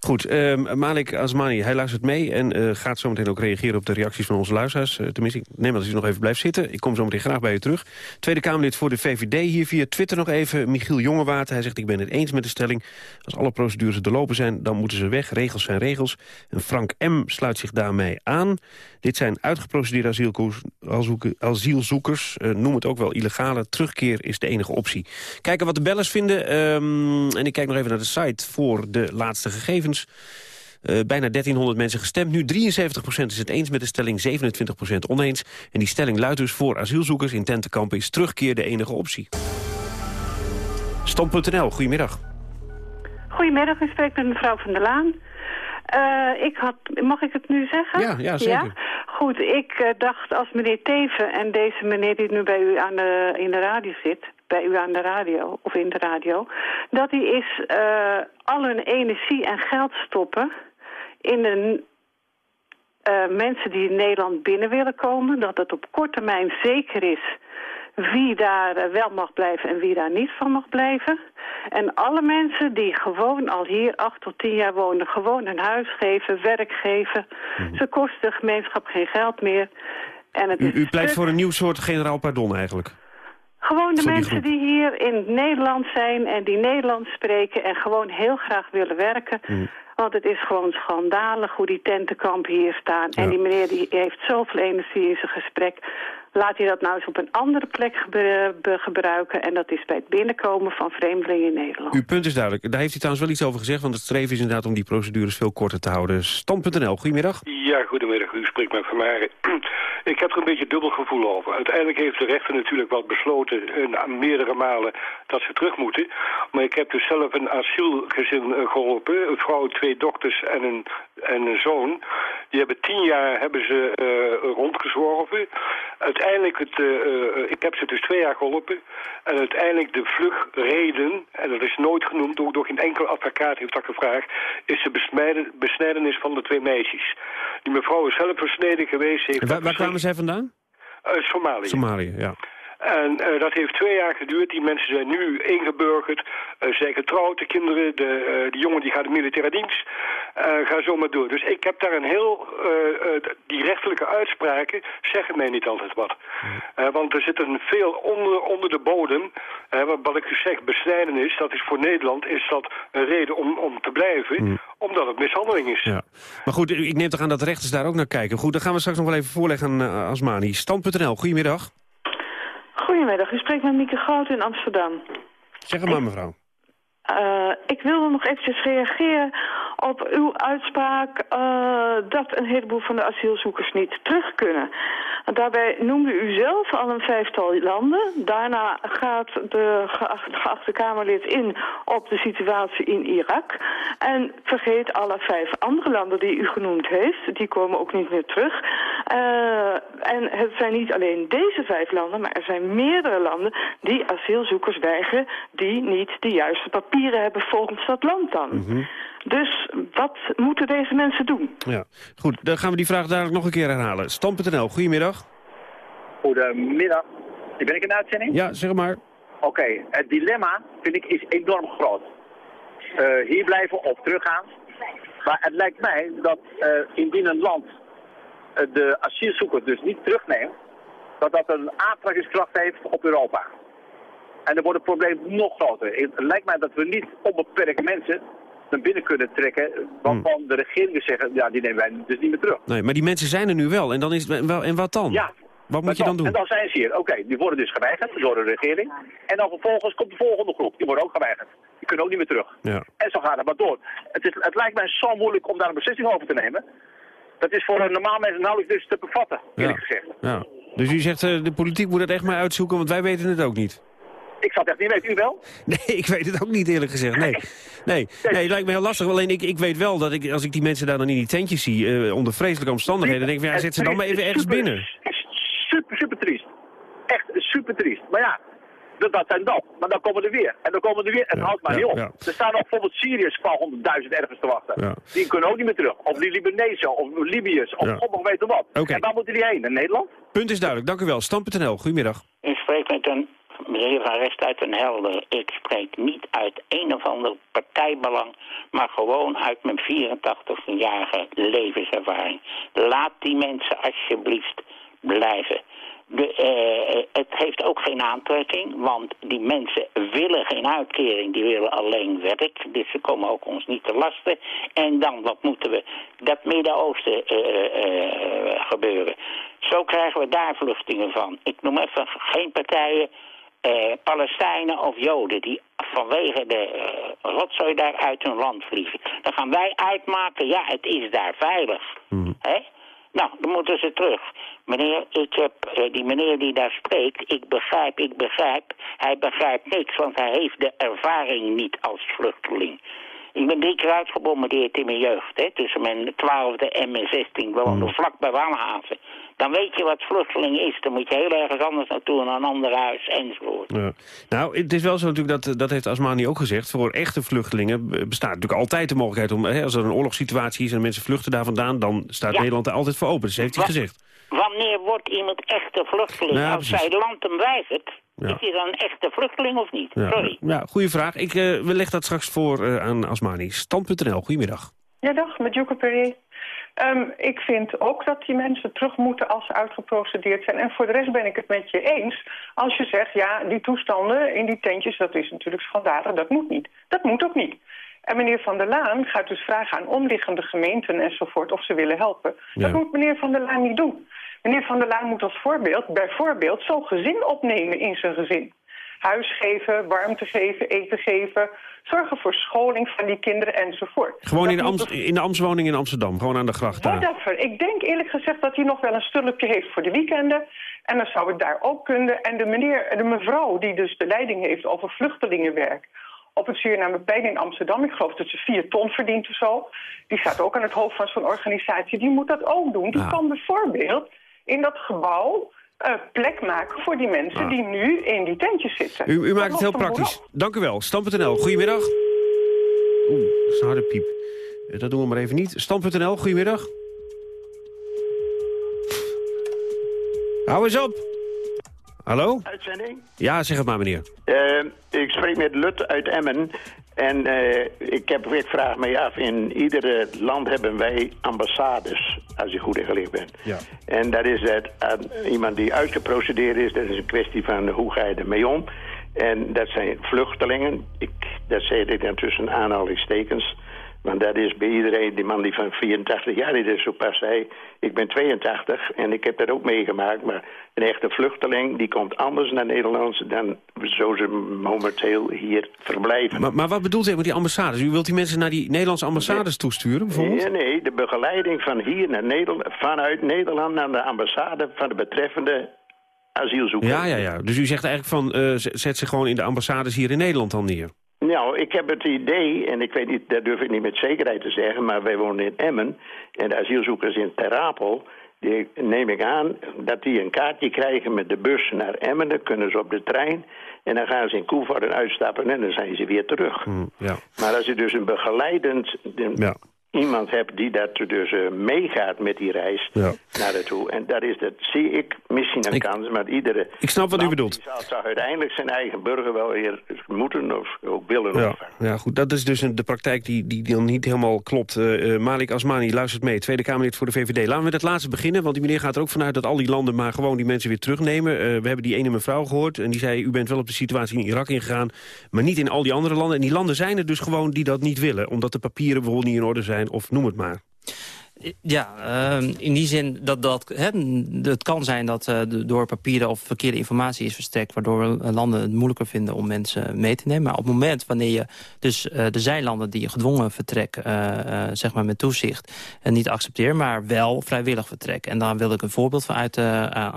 Speaker 6: Goed, ehm, Malik Asmani, hij luistert mee en eh, gaat zometeen ook reageren op de van onze luisteraars. Eh, tenminste, ik neem dat hij nog even blijft zitten. Ik kom zo meteen graag bij je terug. Tweede Kamerlid voor de VVD hier via Twitter nog even. Michiel Jongewaard, hij zegt ik ben het eens met de stelling. Als alle procedures doorlopen zijn, dan moeten ze weg. Regels zijn regels. En Frank M. sluit zich daarmee aan. Dit zijn uitgeprocedeerde asielzoekers. Eh, noem het ook wel illegale. Terugkeer is de enige optie. Kijken wat de bellers vinden. ehm, en ik kijk nog even naar de site voor de laatste gegevens. Eh, bijna 1300 mensen gestemd. Nu 73% is het eens met de stelling, 27% oneens. En die stelling luidt dus voor asielzoekers in tentenkampen... is terugkeer de enige optie. Stam.nl, goedemiddag.
Speaker 28: Goedemiddag, u spreekt met mevrouw van der Laan. Eh, ik had, mag ik het nu zeggen?
Speaker 6: Ja, ja, zeker.
Speaker 28: Goed, ik eh, dacht als meneer Teven en deze meneer die nu bij u aan de, in de radio zit, bij u aan de radio, of in de radio, dat die is al hun energie en geld stoppen in de eh, mensen die in Nederland binnen willen komen, dat het op korte termijn zeker is wie daar eh, wel mag blijven en wie daar niet van mag blijven. En alle mensen die gewoon al hier acht tot tien jaar wonen, gewoon een huis geven, werk geven. Ze kosten de gemeenschap geen geld meer. En het
Speaker 6: U, u pleit voor een nieuw soort generaal pardon eigenlijk.
Speaker 28: Gewoon de
Speaker 6: die
Speaker 28: mensen
Speaker 6: groep.
Speaker 28: die hier in Nederland zijn en die Nederlands spreken en gewoon heel graag willen werken.
Speaker 6: Mm.
Speaker 28: Want het is gewoon schandalig hoe die tentenkampen hier staan. En die meneer die heeft zoveel energie in zijn gesprek. Laat hij dat nou eens op een andere plek gebruiken. En dat is bij het binnenkomen van vreemdelingen in Nederland.
Speaker 6: Uw punt is duidelijk. Daar heeft hij trouwens wel iets over gezegd... want het streven is inderdaad om die procedures veel korter te houden. Stand.nl, goedemiddag.
Speaker 29: Ja, goedemiddag. U spreekt met Van Maren. Ik heb er een beetje dubbel gevoel over. Uiteindelijk heeft de rechter natuurlijk wel besloten, eh, meerdere malen, dat ze terug moeten. Maar ik heb dus zelf een asielgezin eh, geholpen. Een vrouw, twee dochters en een, en een zoon. Die hebben tien jaar hebben ze eh, rondgezworven. Uiteindelijk, het, eh, eh, ik heb ze dus twee jaar geholpen. En uiteindelijk de vluchtreden, en dat is nooit genoemd, ook door geen enkel advocaat heeft dat gevraagd, is de besnijden, besnijdenis van de twee meisjes. Die mevrouw is zelf versneden geweest. Heeft
Speaker 6: waar, waar kwamen zij vandaan?
Speaker 29: uit Somalië.
Speaker 6: Somalië, ja.
Speaker 29: En eh, dat heeft twee jaar geduurd. Die mensen zijn nu ingeburgerd. eh zijn getrouwd, de kinderen. De, eh, die jongen die gaat de militaire dienst. Ga zo maar door. Dus ik heb daar een heel... die rechtelijke uitspraken zeggen mij niet altijd wat. Want er zit een veel onder, onder de bodem. wat, ik dus zeg, besnijdenis, dat is voor Nederland is dat een reden om, om te blijven. Omdat het mishandeling is.
Speaker 6: Ja. Maar goed, ik neem toch aan dat rechters daar ook naar kijken. Goed, dan gaan we straks nog wel even voorleggen aan uh, Asmani. Stand.nl, goedemiddag.
Speaker 30: Goedemiddag, u spreekt met Mieke Groot in Amsterdam.
Speaker 6: Zeg het maar, mevrouw.
Speaker 30: Uh, ik wilde nog eventjes reageren op uw uitspraak uh, dat een heleboel van de asielzoekers niet terug kunnen. Daarbij noemde u zelf al een vijftal landen. Daarna gaat de geachte, Kamerlid in op de situatie in Irak. En vergeet alle vijf andere landen die u genoemd heeft. Die komen ook niet meer terug. Uh, en het zijn niet alleen deze vijf landen, maar er zijn meerdere landen die asielzoekers weigeren die niet de juiste papieren hebben volgens dat land dan. Mm -hmm. Dus wat moeten deze mensen doen?
Speaker 6: Ja, goed. Dan gaan we die vraag dadelijk nog een keer herhalen. Stam.nl, goedemiddag.
Speaker 26: Goedemiddag. Ben ik in de uitzending?
Speaker 6: Ja, zeg maar.
Speaker 26: Oké, okay. het dilemma vind ik is enorm groot. Uh, hier blijven of teruggaan. Maar het lijkt mij dat uh, indien een land uh, de asielzoeker dus niet terugneemt, dat dat een aantrekkingskracht heeft op Europa. En dan wordt het probleem nog groter. Het lijkt mij dat we niet onbeperkt mensen naar binnen kunnen trekken, waarvan hmm. de regeringen zeggen, ja, die nemen wij dus niet meer terug.
Speaker 6: Nee, maar die mensen zijn er nu wel. En, dan is het, wel, en wat dan?
Speaker 26: Ja.
Speaker 6: Wat moet je dan doen?
Speaker 26: En dan zijn ze hier. Oké, okay, die worden dus geweigerd door de regering. En dan vervolgens komt de volgende groep. Die worden ook geweigerd. Die kunnen ook niet meer terug.
Speaker 6: Ja.
Speaker 26: En zo gaat het maar door. Het, is, het lijkt mij zo moeilijk om daar een beslissing over te nemen. Dat is voor een normaal mens nauwelijks dus te bevatten, eerlijk
Speaker 6: ja.
Speaker 26: gezegd.
Speaker 6: Ja. Dus u zegt, uh, de politiek moet het echt maar uitzoeken, want wij weten het ook niet.
Speaker 26: Ik het echt niet weten. U wel?
Speaker 6: Nee, ik weet het ook niet eerlijk gezegd. Nee, nee, nee het lijkt me heel lastig. Alleen ik, ik weet wel dat ik, als ik die mensen daar dan in die tentjes zie... eh, onder vreselijke omstandigheden, denk ik van... Ja, zet ze dan maar even ergens
Speaker 26: Super-
Speaker 6: binnen.
Speaker 26: Super, super triest. Echt super triest. Maar ja, dat, dat en dat. Maar dan komen er weer. En dan komen er weer. En het houdt maar
Speaker 6: ja,
Speaker 26: niet op.
Speaker 6: ja.
Speaker 26: Er staan nog bijvoorbeeld Syriërs van 100.000 ergens te wachten.
Speaker 6: Ja.
Speaker 26: Die kunnen ook niet meer terug. Of die Libanezen, of Libiërs, of
Speaker 6: Ja.
Speaker 26: God nog weten wat.
Speaker 6: Oké.
Speaker 26: En waar moeten die heen? In Nederland?
Speaker 6: Punt is duidelijk, dank u wel. Stand.nl, goedemiddag.
Speaker 31: Ik spreek met een meneer Van Rest uit een helder. Ik spreek niet uit een of ander partijbelang, maar gewoon uit mijn 84-jarige levenservaring. Laat die mensen alsjeblieft blijven. Eh, het heeft ook geen aantrekking, want die mensen willen geen uitkering, die willen alleen werk. Dus ze komen ook ons niet te lasten. En dan, wat moeten we? Dat Midden-Oosten eh, eh, gebeuren. Zo krijgen we daar vluchtingen van. Ik noem even geen partijen, eh, Palestijnen of Joden die vanwege de eh, rotzooi daar uit hun land vliegen. Dan gaan wij uitmaken, ja, het is daar veilig. Hè? Nou, dan moeten ze terug. Meneer, ik heb, eh, die meneer die daar spreekt, ik begrijp, ik begrijp. Hij begrijpt niks, want hij heeft de ervaring niet als vluchteling. Ik ben drie keer uitgebombardeerd in mijn jeugd, hè, tussen mijn twaalfde en mijn zestien. We woonden vlak bij Walhaven. Dan weet je wat vluchteling is. Dan moet je heel ergens anders naartoe, naar een ander huis, enzovoort.
Speaker 6: Ja. Nou, het is wel zo natuurlijk, dat, dat heeft Asmani ook gezegd... voor echte vluchtelingen be- bestaat natuurlijk altijd de mogelijkheid om... Hè, als er een oorlogssituatie is en mensen vluchten daar vandaan... dan staat
Speaker 31: Ja.
Speaker 6: Nederland er altijd voor open. Dus heeft hij
Speaker 31: Wat?
Speaker 6: gezegd.
Speaker 31: Wanneer wordt iemand echte vluchteling? Als
Speaker 6: precies.
Speaker 31: zij land hem weigert,
Speaker 6: Ja.
Speaker 31: is hij dan een echte vluchteling of niet?
Speaker 6: Ja,
Speaker 31: Sorry.
Speaker 6: ja goede vraag. Ik, eh, we leggen dat straks voor eh, aan Asmani. Stand.nl, goedemiddag.
Speaker 32: Ja, dag, met Joke Perrier. Ehm, ik vind ook dat die mensen terug moeten als ze uitgeprocedeerd zijn. En voor de rest ben ik het met je eens. Als je zegt, ja, die toestanden in die tentjes, dat is natuurlijk schandalig. Dat moet niet. Dat moet ook niet. En meneer Van der Laan gaat dus vragen aan omliggende gemeenten enzovoort of ze willen helpen. Dat moet meneer Van der Laan niet doen. Meneer Van der Laan moet als voorbeeld bijvoorbeeld zo'n gezin opnemen in zijn gezin. Huis geven, warmte geven, eten geven, zorgen voor scholing van die kinderen enzovoort.
Speaker 6: Gewoon in de, Amst- in de Amstwoning in Amsterdam, gewoon aan de gracht daar.
Speaker 32: Whatever. Ik denk eerlijk gezegd dat hij nog wel een stulpje heeft voor de weekenden. En dan zou het daar ook kunnen. En de, meneer, de mevrouw die dus de leiding heeft over vluchtelingenwerk... op het Surinameplein in Amsterdam, ik geloof dat ze vier ton verdient of zo... die staat ook aan het hoofd van zo'n organisatie, die moet dat ook doen. Die kan bijvoorbeeld in dat gebouw eh, plek maken voor die mensen... die nu in die tentjes zitten.
Speaker 6: U, u maakt het heel praktisch. Dank u wel. Stand.nl, goedemiddag. Oeh, dat is een harde piep. Eh, Dat doen we maar even niet. Stand.nl, goedemiddag. Hou eens op. Hallo?
Speaker 33: Uitzending?
Speaker 6: Ja, zeg het maar, meneer.
Speaker 33: Eh, ik spreek met Lut uit Emmen. En eh, ik, heb, ik vraag me af, in iedere land hebben wij ambassades, als je goed ingelicht bent.
Speaker 6: Ja.
Speaker 33: En dat is het, aan iemand die uitgeprocedeerd is, dat is een kwestie van hoe ga je ermee om. En dat zijn vluchtelingen, ik, dat zeg ik dan tussen aanhalingstekens. Want dat is bij iedereen, die man die van 84 jaar is, zo pas zei... ik ben 82 en ik heb dat ook meegemaakt... maar een echte vluchteling die komt anders naar Nederland... dan zo ze momenteel hier verblijven.
Speaker 6: Maar, maar wat bedoelt u met die ambassades? U wilt die mensen naar die Nederlandse ambassades toesturen, bijvoorbeeld?
Speaker 33: Ja, nee, de begeleiding van hier naar Nederland, vanuit Nederland naar de ambassade van de betreffende asielzoeker.
Speaker 6: Ja, ja, ja. Dus u zegt eigenlijk van, eh, zet ze gewoon in de ambassades hier in Nederland dan neer?
Speaker 33: Nou, ik heb het idee, en ik weet niet, dat durf ik niet met zekerheid te zeggen, maar wij wonen in Emmen en de asielzoekers in Ter Apel, die neem ik aan dat die een kaartje krijgen met de bus naar Emmen, dan kunnen ze op de trein en dan gaan ze in Koevoorden uitstappen en dan zijn ze weer terug.
Speaker 6: ja.
Speaker 33: Maar als je dus een begeleidend de- iemand hebt die dat dus eh, meegaat met die reis
Speaker 6: Ja.
Speaker 33: naar naartoe, en dat is dat, zie ik misschien een kans, maar iedere
Speaker 6: Ik snap wat u bedoelt.
Speaker 33: Zal, zal uiteindelijk zijn eigen burger wel weer moeten of ook willen
Speaker 6: Ja, ja, goed. Dat is dus de praktijk die, die dan niet helemaal klopt. Eh, Malik Asmani luistert mee, Tweede Kamerlid voor de VVD. Laten we met het laatste beginnen, want die meneer gaat er ook vanuit... dat al die landen maar gewoon die mensen weer terugnemen. We hebben die ene mevrouw gehoord en die zei... u bent wel op de situatie in Irak ingegaan, maar niet in al die andere landen. En die landen zijn er dus gewoon die dat niet willen... omdat de papieren bijvoorbeeld niet in orde zijn of noem het maar.
Speaker 27: Ja, uh, in die zin dat, dat hè, het kan zijn dat uh, door papieren of verkeerde informatie is verstrekt... waardoor landen het moeilijker vinden om mensen mee te nemen. Maar op het moment wanneer je dus uh, er zijn landen die je gedwongen vertrek... zeg maar met toezicht niet accepteert, maar wel vrijwillig vertrek. En daar wil ik een voorbeeld van, uit,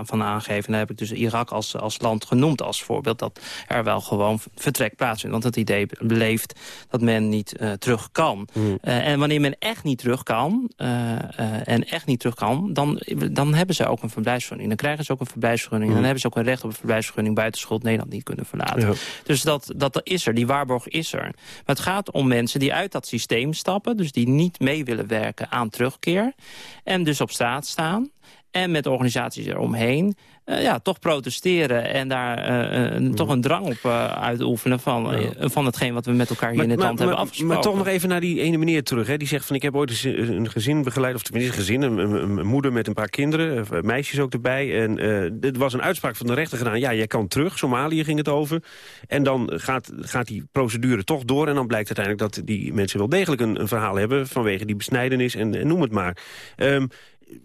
Speaker 27: van aangeven. Daar heb ik dus Irak als, als land genoemd als voorbeeld... dat er wel gewoon vertrek plaatsvindt. Want het idee beleeft dat men niet terug kan. Mm. en wanneer men echt niet terug kan uh, en echt niet terug kan... Dan, dan hebben ze ook een verblijfsvergunning. Dan krijgen ze ook een verblijfsvergunning. En dan hebben ze ook een recht op een verblijfsvergunning... buitenschuld Nederland niet kunnen verlaten. Dus dat, dat is er, die waarborg is er. Maar het gaat om mensen die uit dat systeem stappen... dus die niet mee willen werken aan terugkeer... en dus op straat staan en met organisaties eromheen... Uh, ja, toch protesteren en daar uh, toch een drang op uitoefenen... Van, van hetgeen wat we met elkaar hier in het land hebben afgesproken.
Speaker 6: Maar toch nog even naar die ene meneer terug. Hè? Die zegt van ik heb ooit een gezin begeleid, of tenminste een gezin... Een, een, moeder met een paar kinderen, meisjes ook erbij. En er was een uitspraak van de rechter gedaan. Ja, jij kan terug, Somalië ging het over. En dan gaat, gaat die procedure toch door. En dan blijkt uiteindelijk dat die mensen wel degelijk een, een verhaal hebben... vanwege die besnijdenis en, en noem het maar. Um,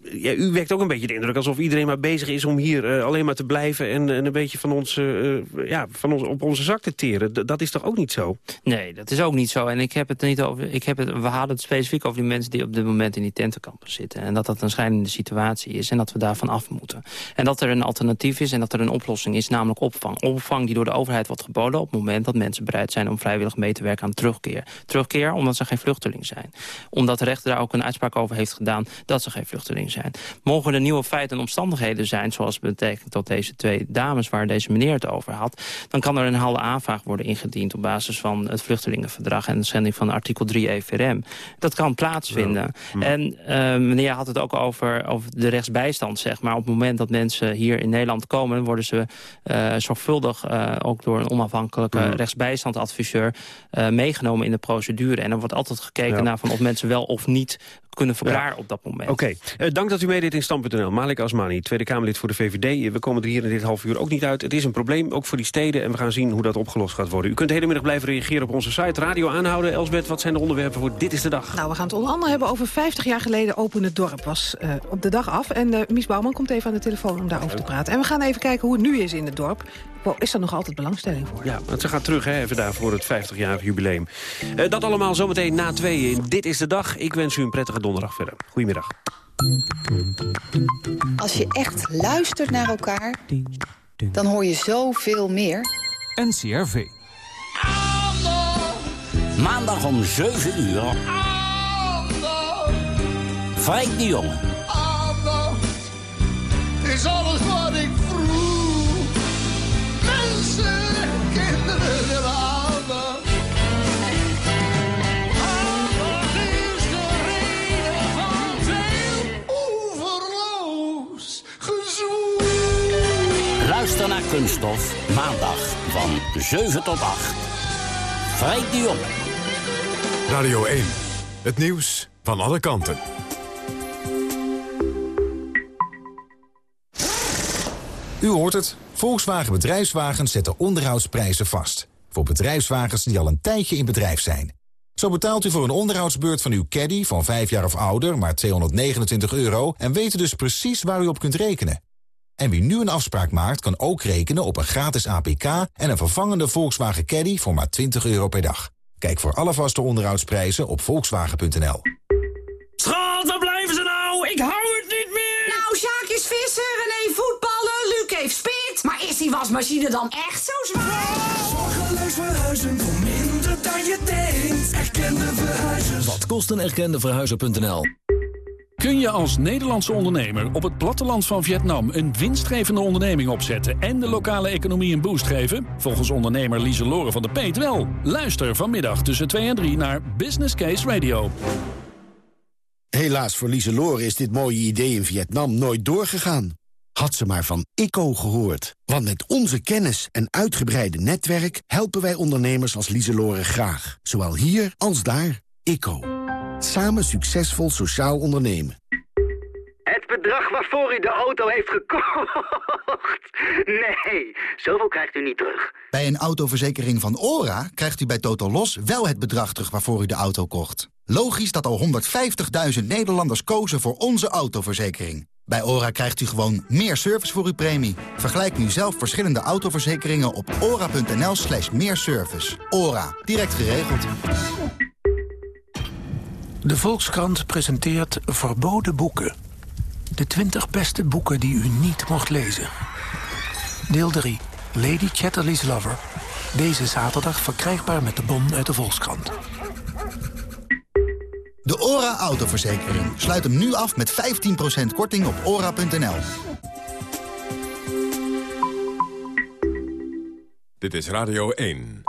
Speaker 6: ja, u wekt ook een beetje de indruk alsof iedereen maar bezig is om hier uh, alleen maar te blijven... en, en een beetje van ons, uh, ja, van ons, op onze zak te teren. Dat is toch ook niet zo?
Speaker 27: Nee, dat is ook niet zo. En ik heb het niet over. Ik heb het, we hadden het specifiek over die mensen die op dit moment in die tentenkampen zitten. En dat dat een schijnende situatie is en dat we daarvan af moeten. En dat er een alternatief is en dat er een oplossing is, namelijk opvang. Opvang die door de overheid wordt geboden op het moment dat mensen bereid zijn... om vrijwillig mee te werken aan terugkeer. Terugkeer omdat ze geen vluchteling zijn. Omdat de rechter daar ook een uitspraak over heeft gedaan dat ze geen vluchteling zijn. Mogen er nieuwe feiten en omstandigheden zijn... zoals betekent dat deze twee dames waar deze meneer het over had... dan kan er een halve aanvraag worden ingediend... op basis van het vluchtelingenverdrag en de schending van artikel 3 EVRM. Dat kan plaatsvinden. En uh, meneer had het ook over, over de rechtsbijstand, zeg maar. Op het moment dat mensen hier in Nederland komen... worden ze uh, zorgvuldig, uh, ook door een onafhankelijke rechtsbijstandadviseur... meegenomen in de procedure. En er wordt altijd gekeken naar van of mensen wel of niet kunnen verklaren op dat moment.
Speaker 6: Oké, okay. Uh, dank dat u meedeed in Stand.nl. Malik Asmani, Tweede Kamerlid voor de VVD. We komen er hier in dit half uur ook niet uit. Het is een probleem, ook voor die steden. En we gaan zien hoe dat opgelost gaat worden. U kunt de hele middag blijven reageren op onze site. Radio aanhouden. Elsbeth, wat zijn de onderwerpen voor Dit is de Dag?
Speaker 34: Nou, we gaan het onder andere hebben over 50 jaar geleden Open het Dorp. Was uh, op de dag af. En Mies Bouwman komt even aan de telefoon om daarover te praten. En we gaan even kijken hoe het nu is in het dorp. Wow, is er nog altijd belangstelling voor?
Speaker 6: Ja, want ze gaat terug hè, even daar voor het 50-jarig jubileum. Uh, dat allemaal zometeen na tweeën. Dit is de dag. Ik wens u een prettige donderdag verder. Goedemiddag.
Speaker 35: Als je echt luistert naar elkaar, dan hoor je zoveel meer.
Speaker 36: NCRV.
Speaker 37: Maandag om 7 uur. Frank de Jonge.
Speaker 38: is alles wat ik vroeg. Mensen,
Speaker 37: Luister naar Kunststof. Maandag van 7 tot 8. Frank de Jonge.
Speaker 1: Radio 1. Het nieuws van alle kanten.
Speaker 39: U hoort het. Volkswagen Bedrijfswagens zetten onderhoudsprijzen vast. Voor bedrijfswagens die al een tijdje in bedrijf zijn. Zo betaalt u voor een onderhoudsbeurt van uw caddy van 5 jaar of ouder maar 229 euro... en weet dus precies waar u op kunt rekenen. En wie nu een afspraak maakt kan ook rekenen op een gratis APK... en een vervangende Volkswagen Caddy voor maar 20 euro per dag. Kijk voor alle vaste onderhoudsprijzen op volkswagen.nl.
Speaker 38: Schat, waar blijven ze nou? Ik hou het niet meer!
Speaker 40: Nou, Sjaak is vissen, René voetballen, Luc heeft spit. Maar is die wasmachine dan echt zo zwaar?
Speaker 38: Zorgeloos verhuizen voor minder dan je denkt. Erkende verhuizers.
Speaker 36: Wat kost een erkende verhuizer.nl?
Speaker 41: Kun je als Nederlandse ondernemer op het platteland van Vietnam... een winstgevende onderneming opzetten en de lokale economie een boost geven? Volgens ondernemer Lieselore van de Peet wel. Luister vanmiddag tussen 2 en 3 naar Business Case Radio.
Speaker 42: Helaas voor Lieselore is dit mooie idee in Vietnam nooit doorgegaan. Had ze maar van ICO gehoord. Want met onze kennis en uitgebreide netwerk... helpen wij ondernemers als Lieselore graag. Zowel hier als daar. ICO. Samen succesvol sociaal ondernemen.
Speaker 43: Het bedrag waarvoor u de auto heeft gekocht. Nee, zoveel krijgt u niet terug.
Speaker 44: Bij een autoverzekering van ORA krijgt u bij Total Los wel het bedrag terug waarvoor u de auto kocht.
Speaker 39: Logisch dat al 150.000 Nederlanders kozen voor onze autoverzekering. Bij ORA krijgt u gewoon meer service voor uw premie. Vergelijk nu zelf verschillende autoverzekeringen op ora.nl slash meer service. ORA, direct geregeld.
Speaker 41: De Volkskrant presenteert Verboden Boeken. De 20 beste boeken die u niet mocht lezen. Deel 3. Lady Chatterley's Lover. Deze zaterdag verkrijgbaar met de bon uit de Volkskrant.
Speaker 39: De ORA autoverzekering. Sluit hem nu af met 15% korting op ora.nl.
Speaker 1: Dit is Radio 1.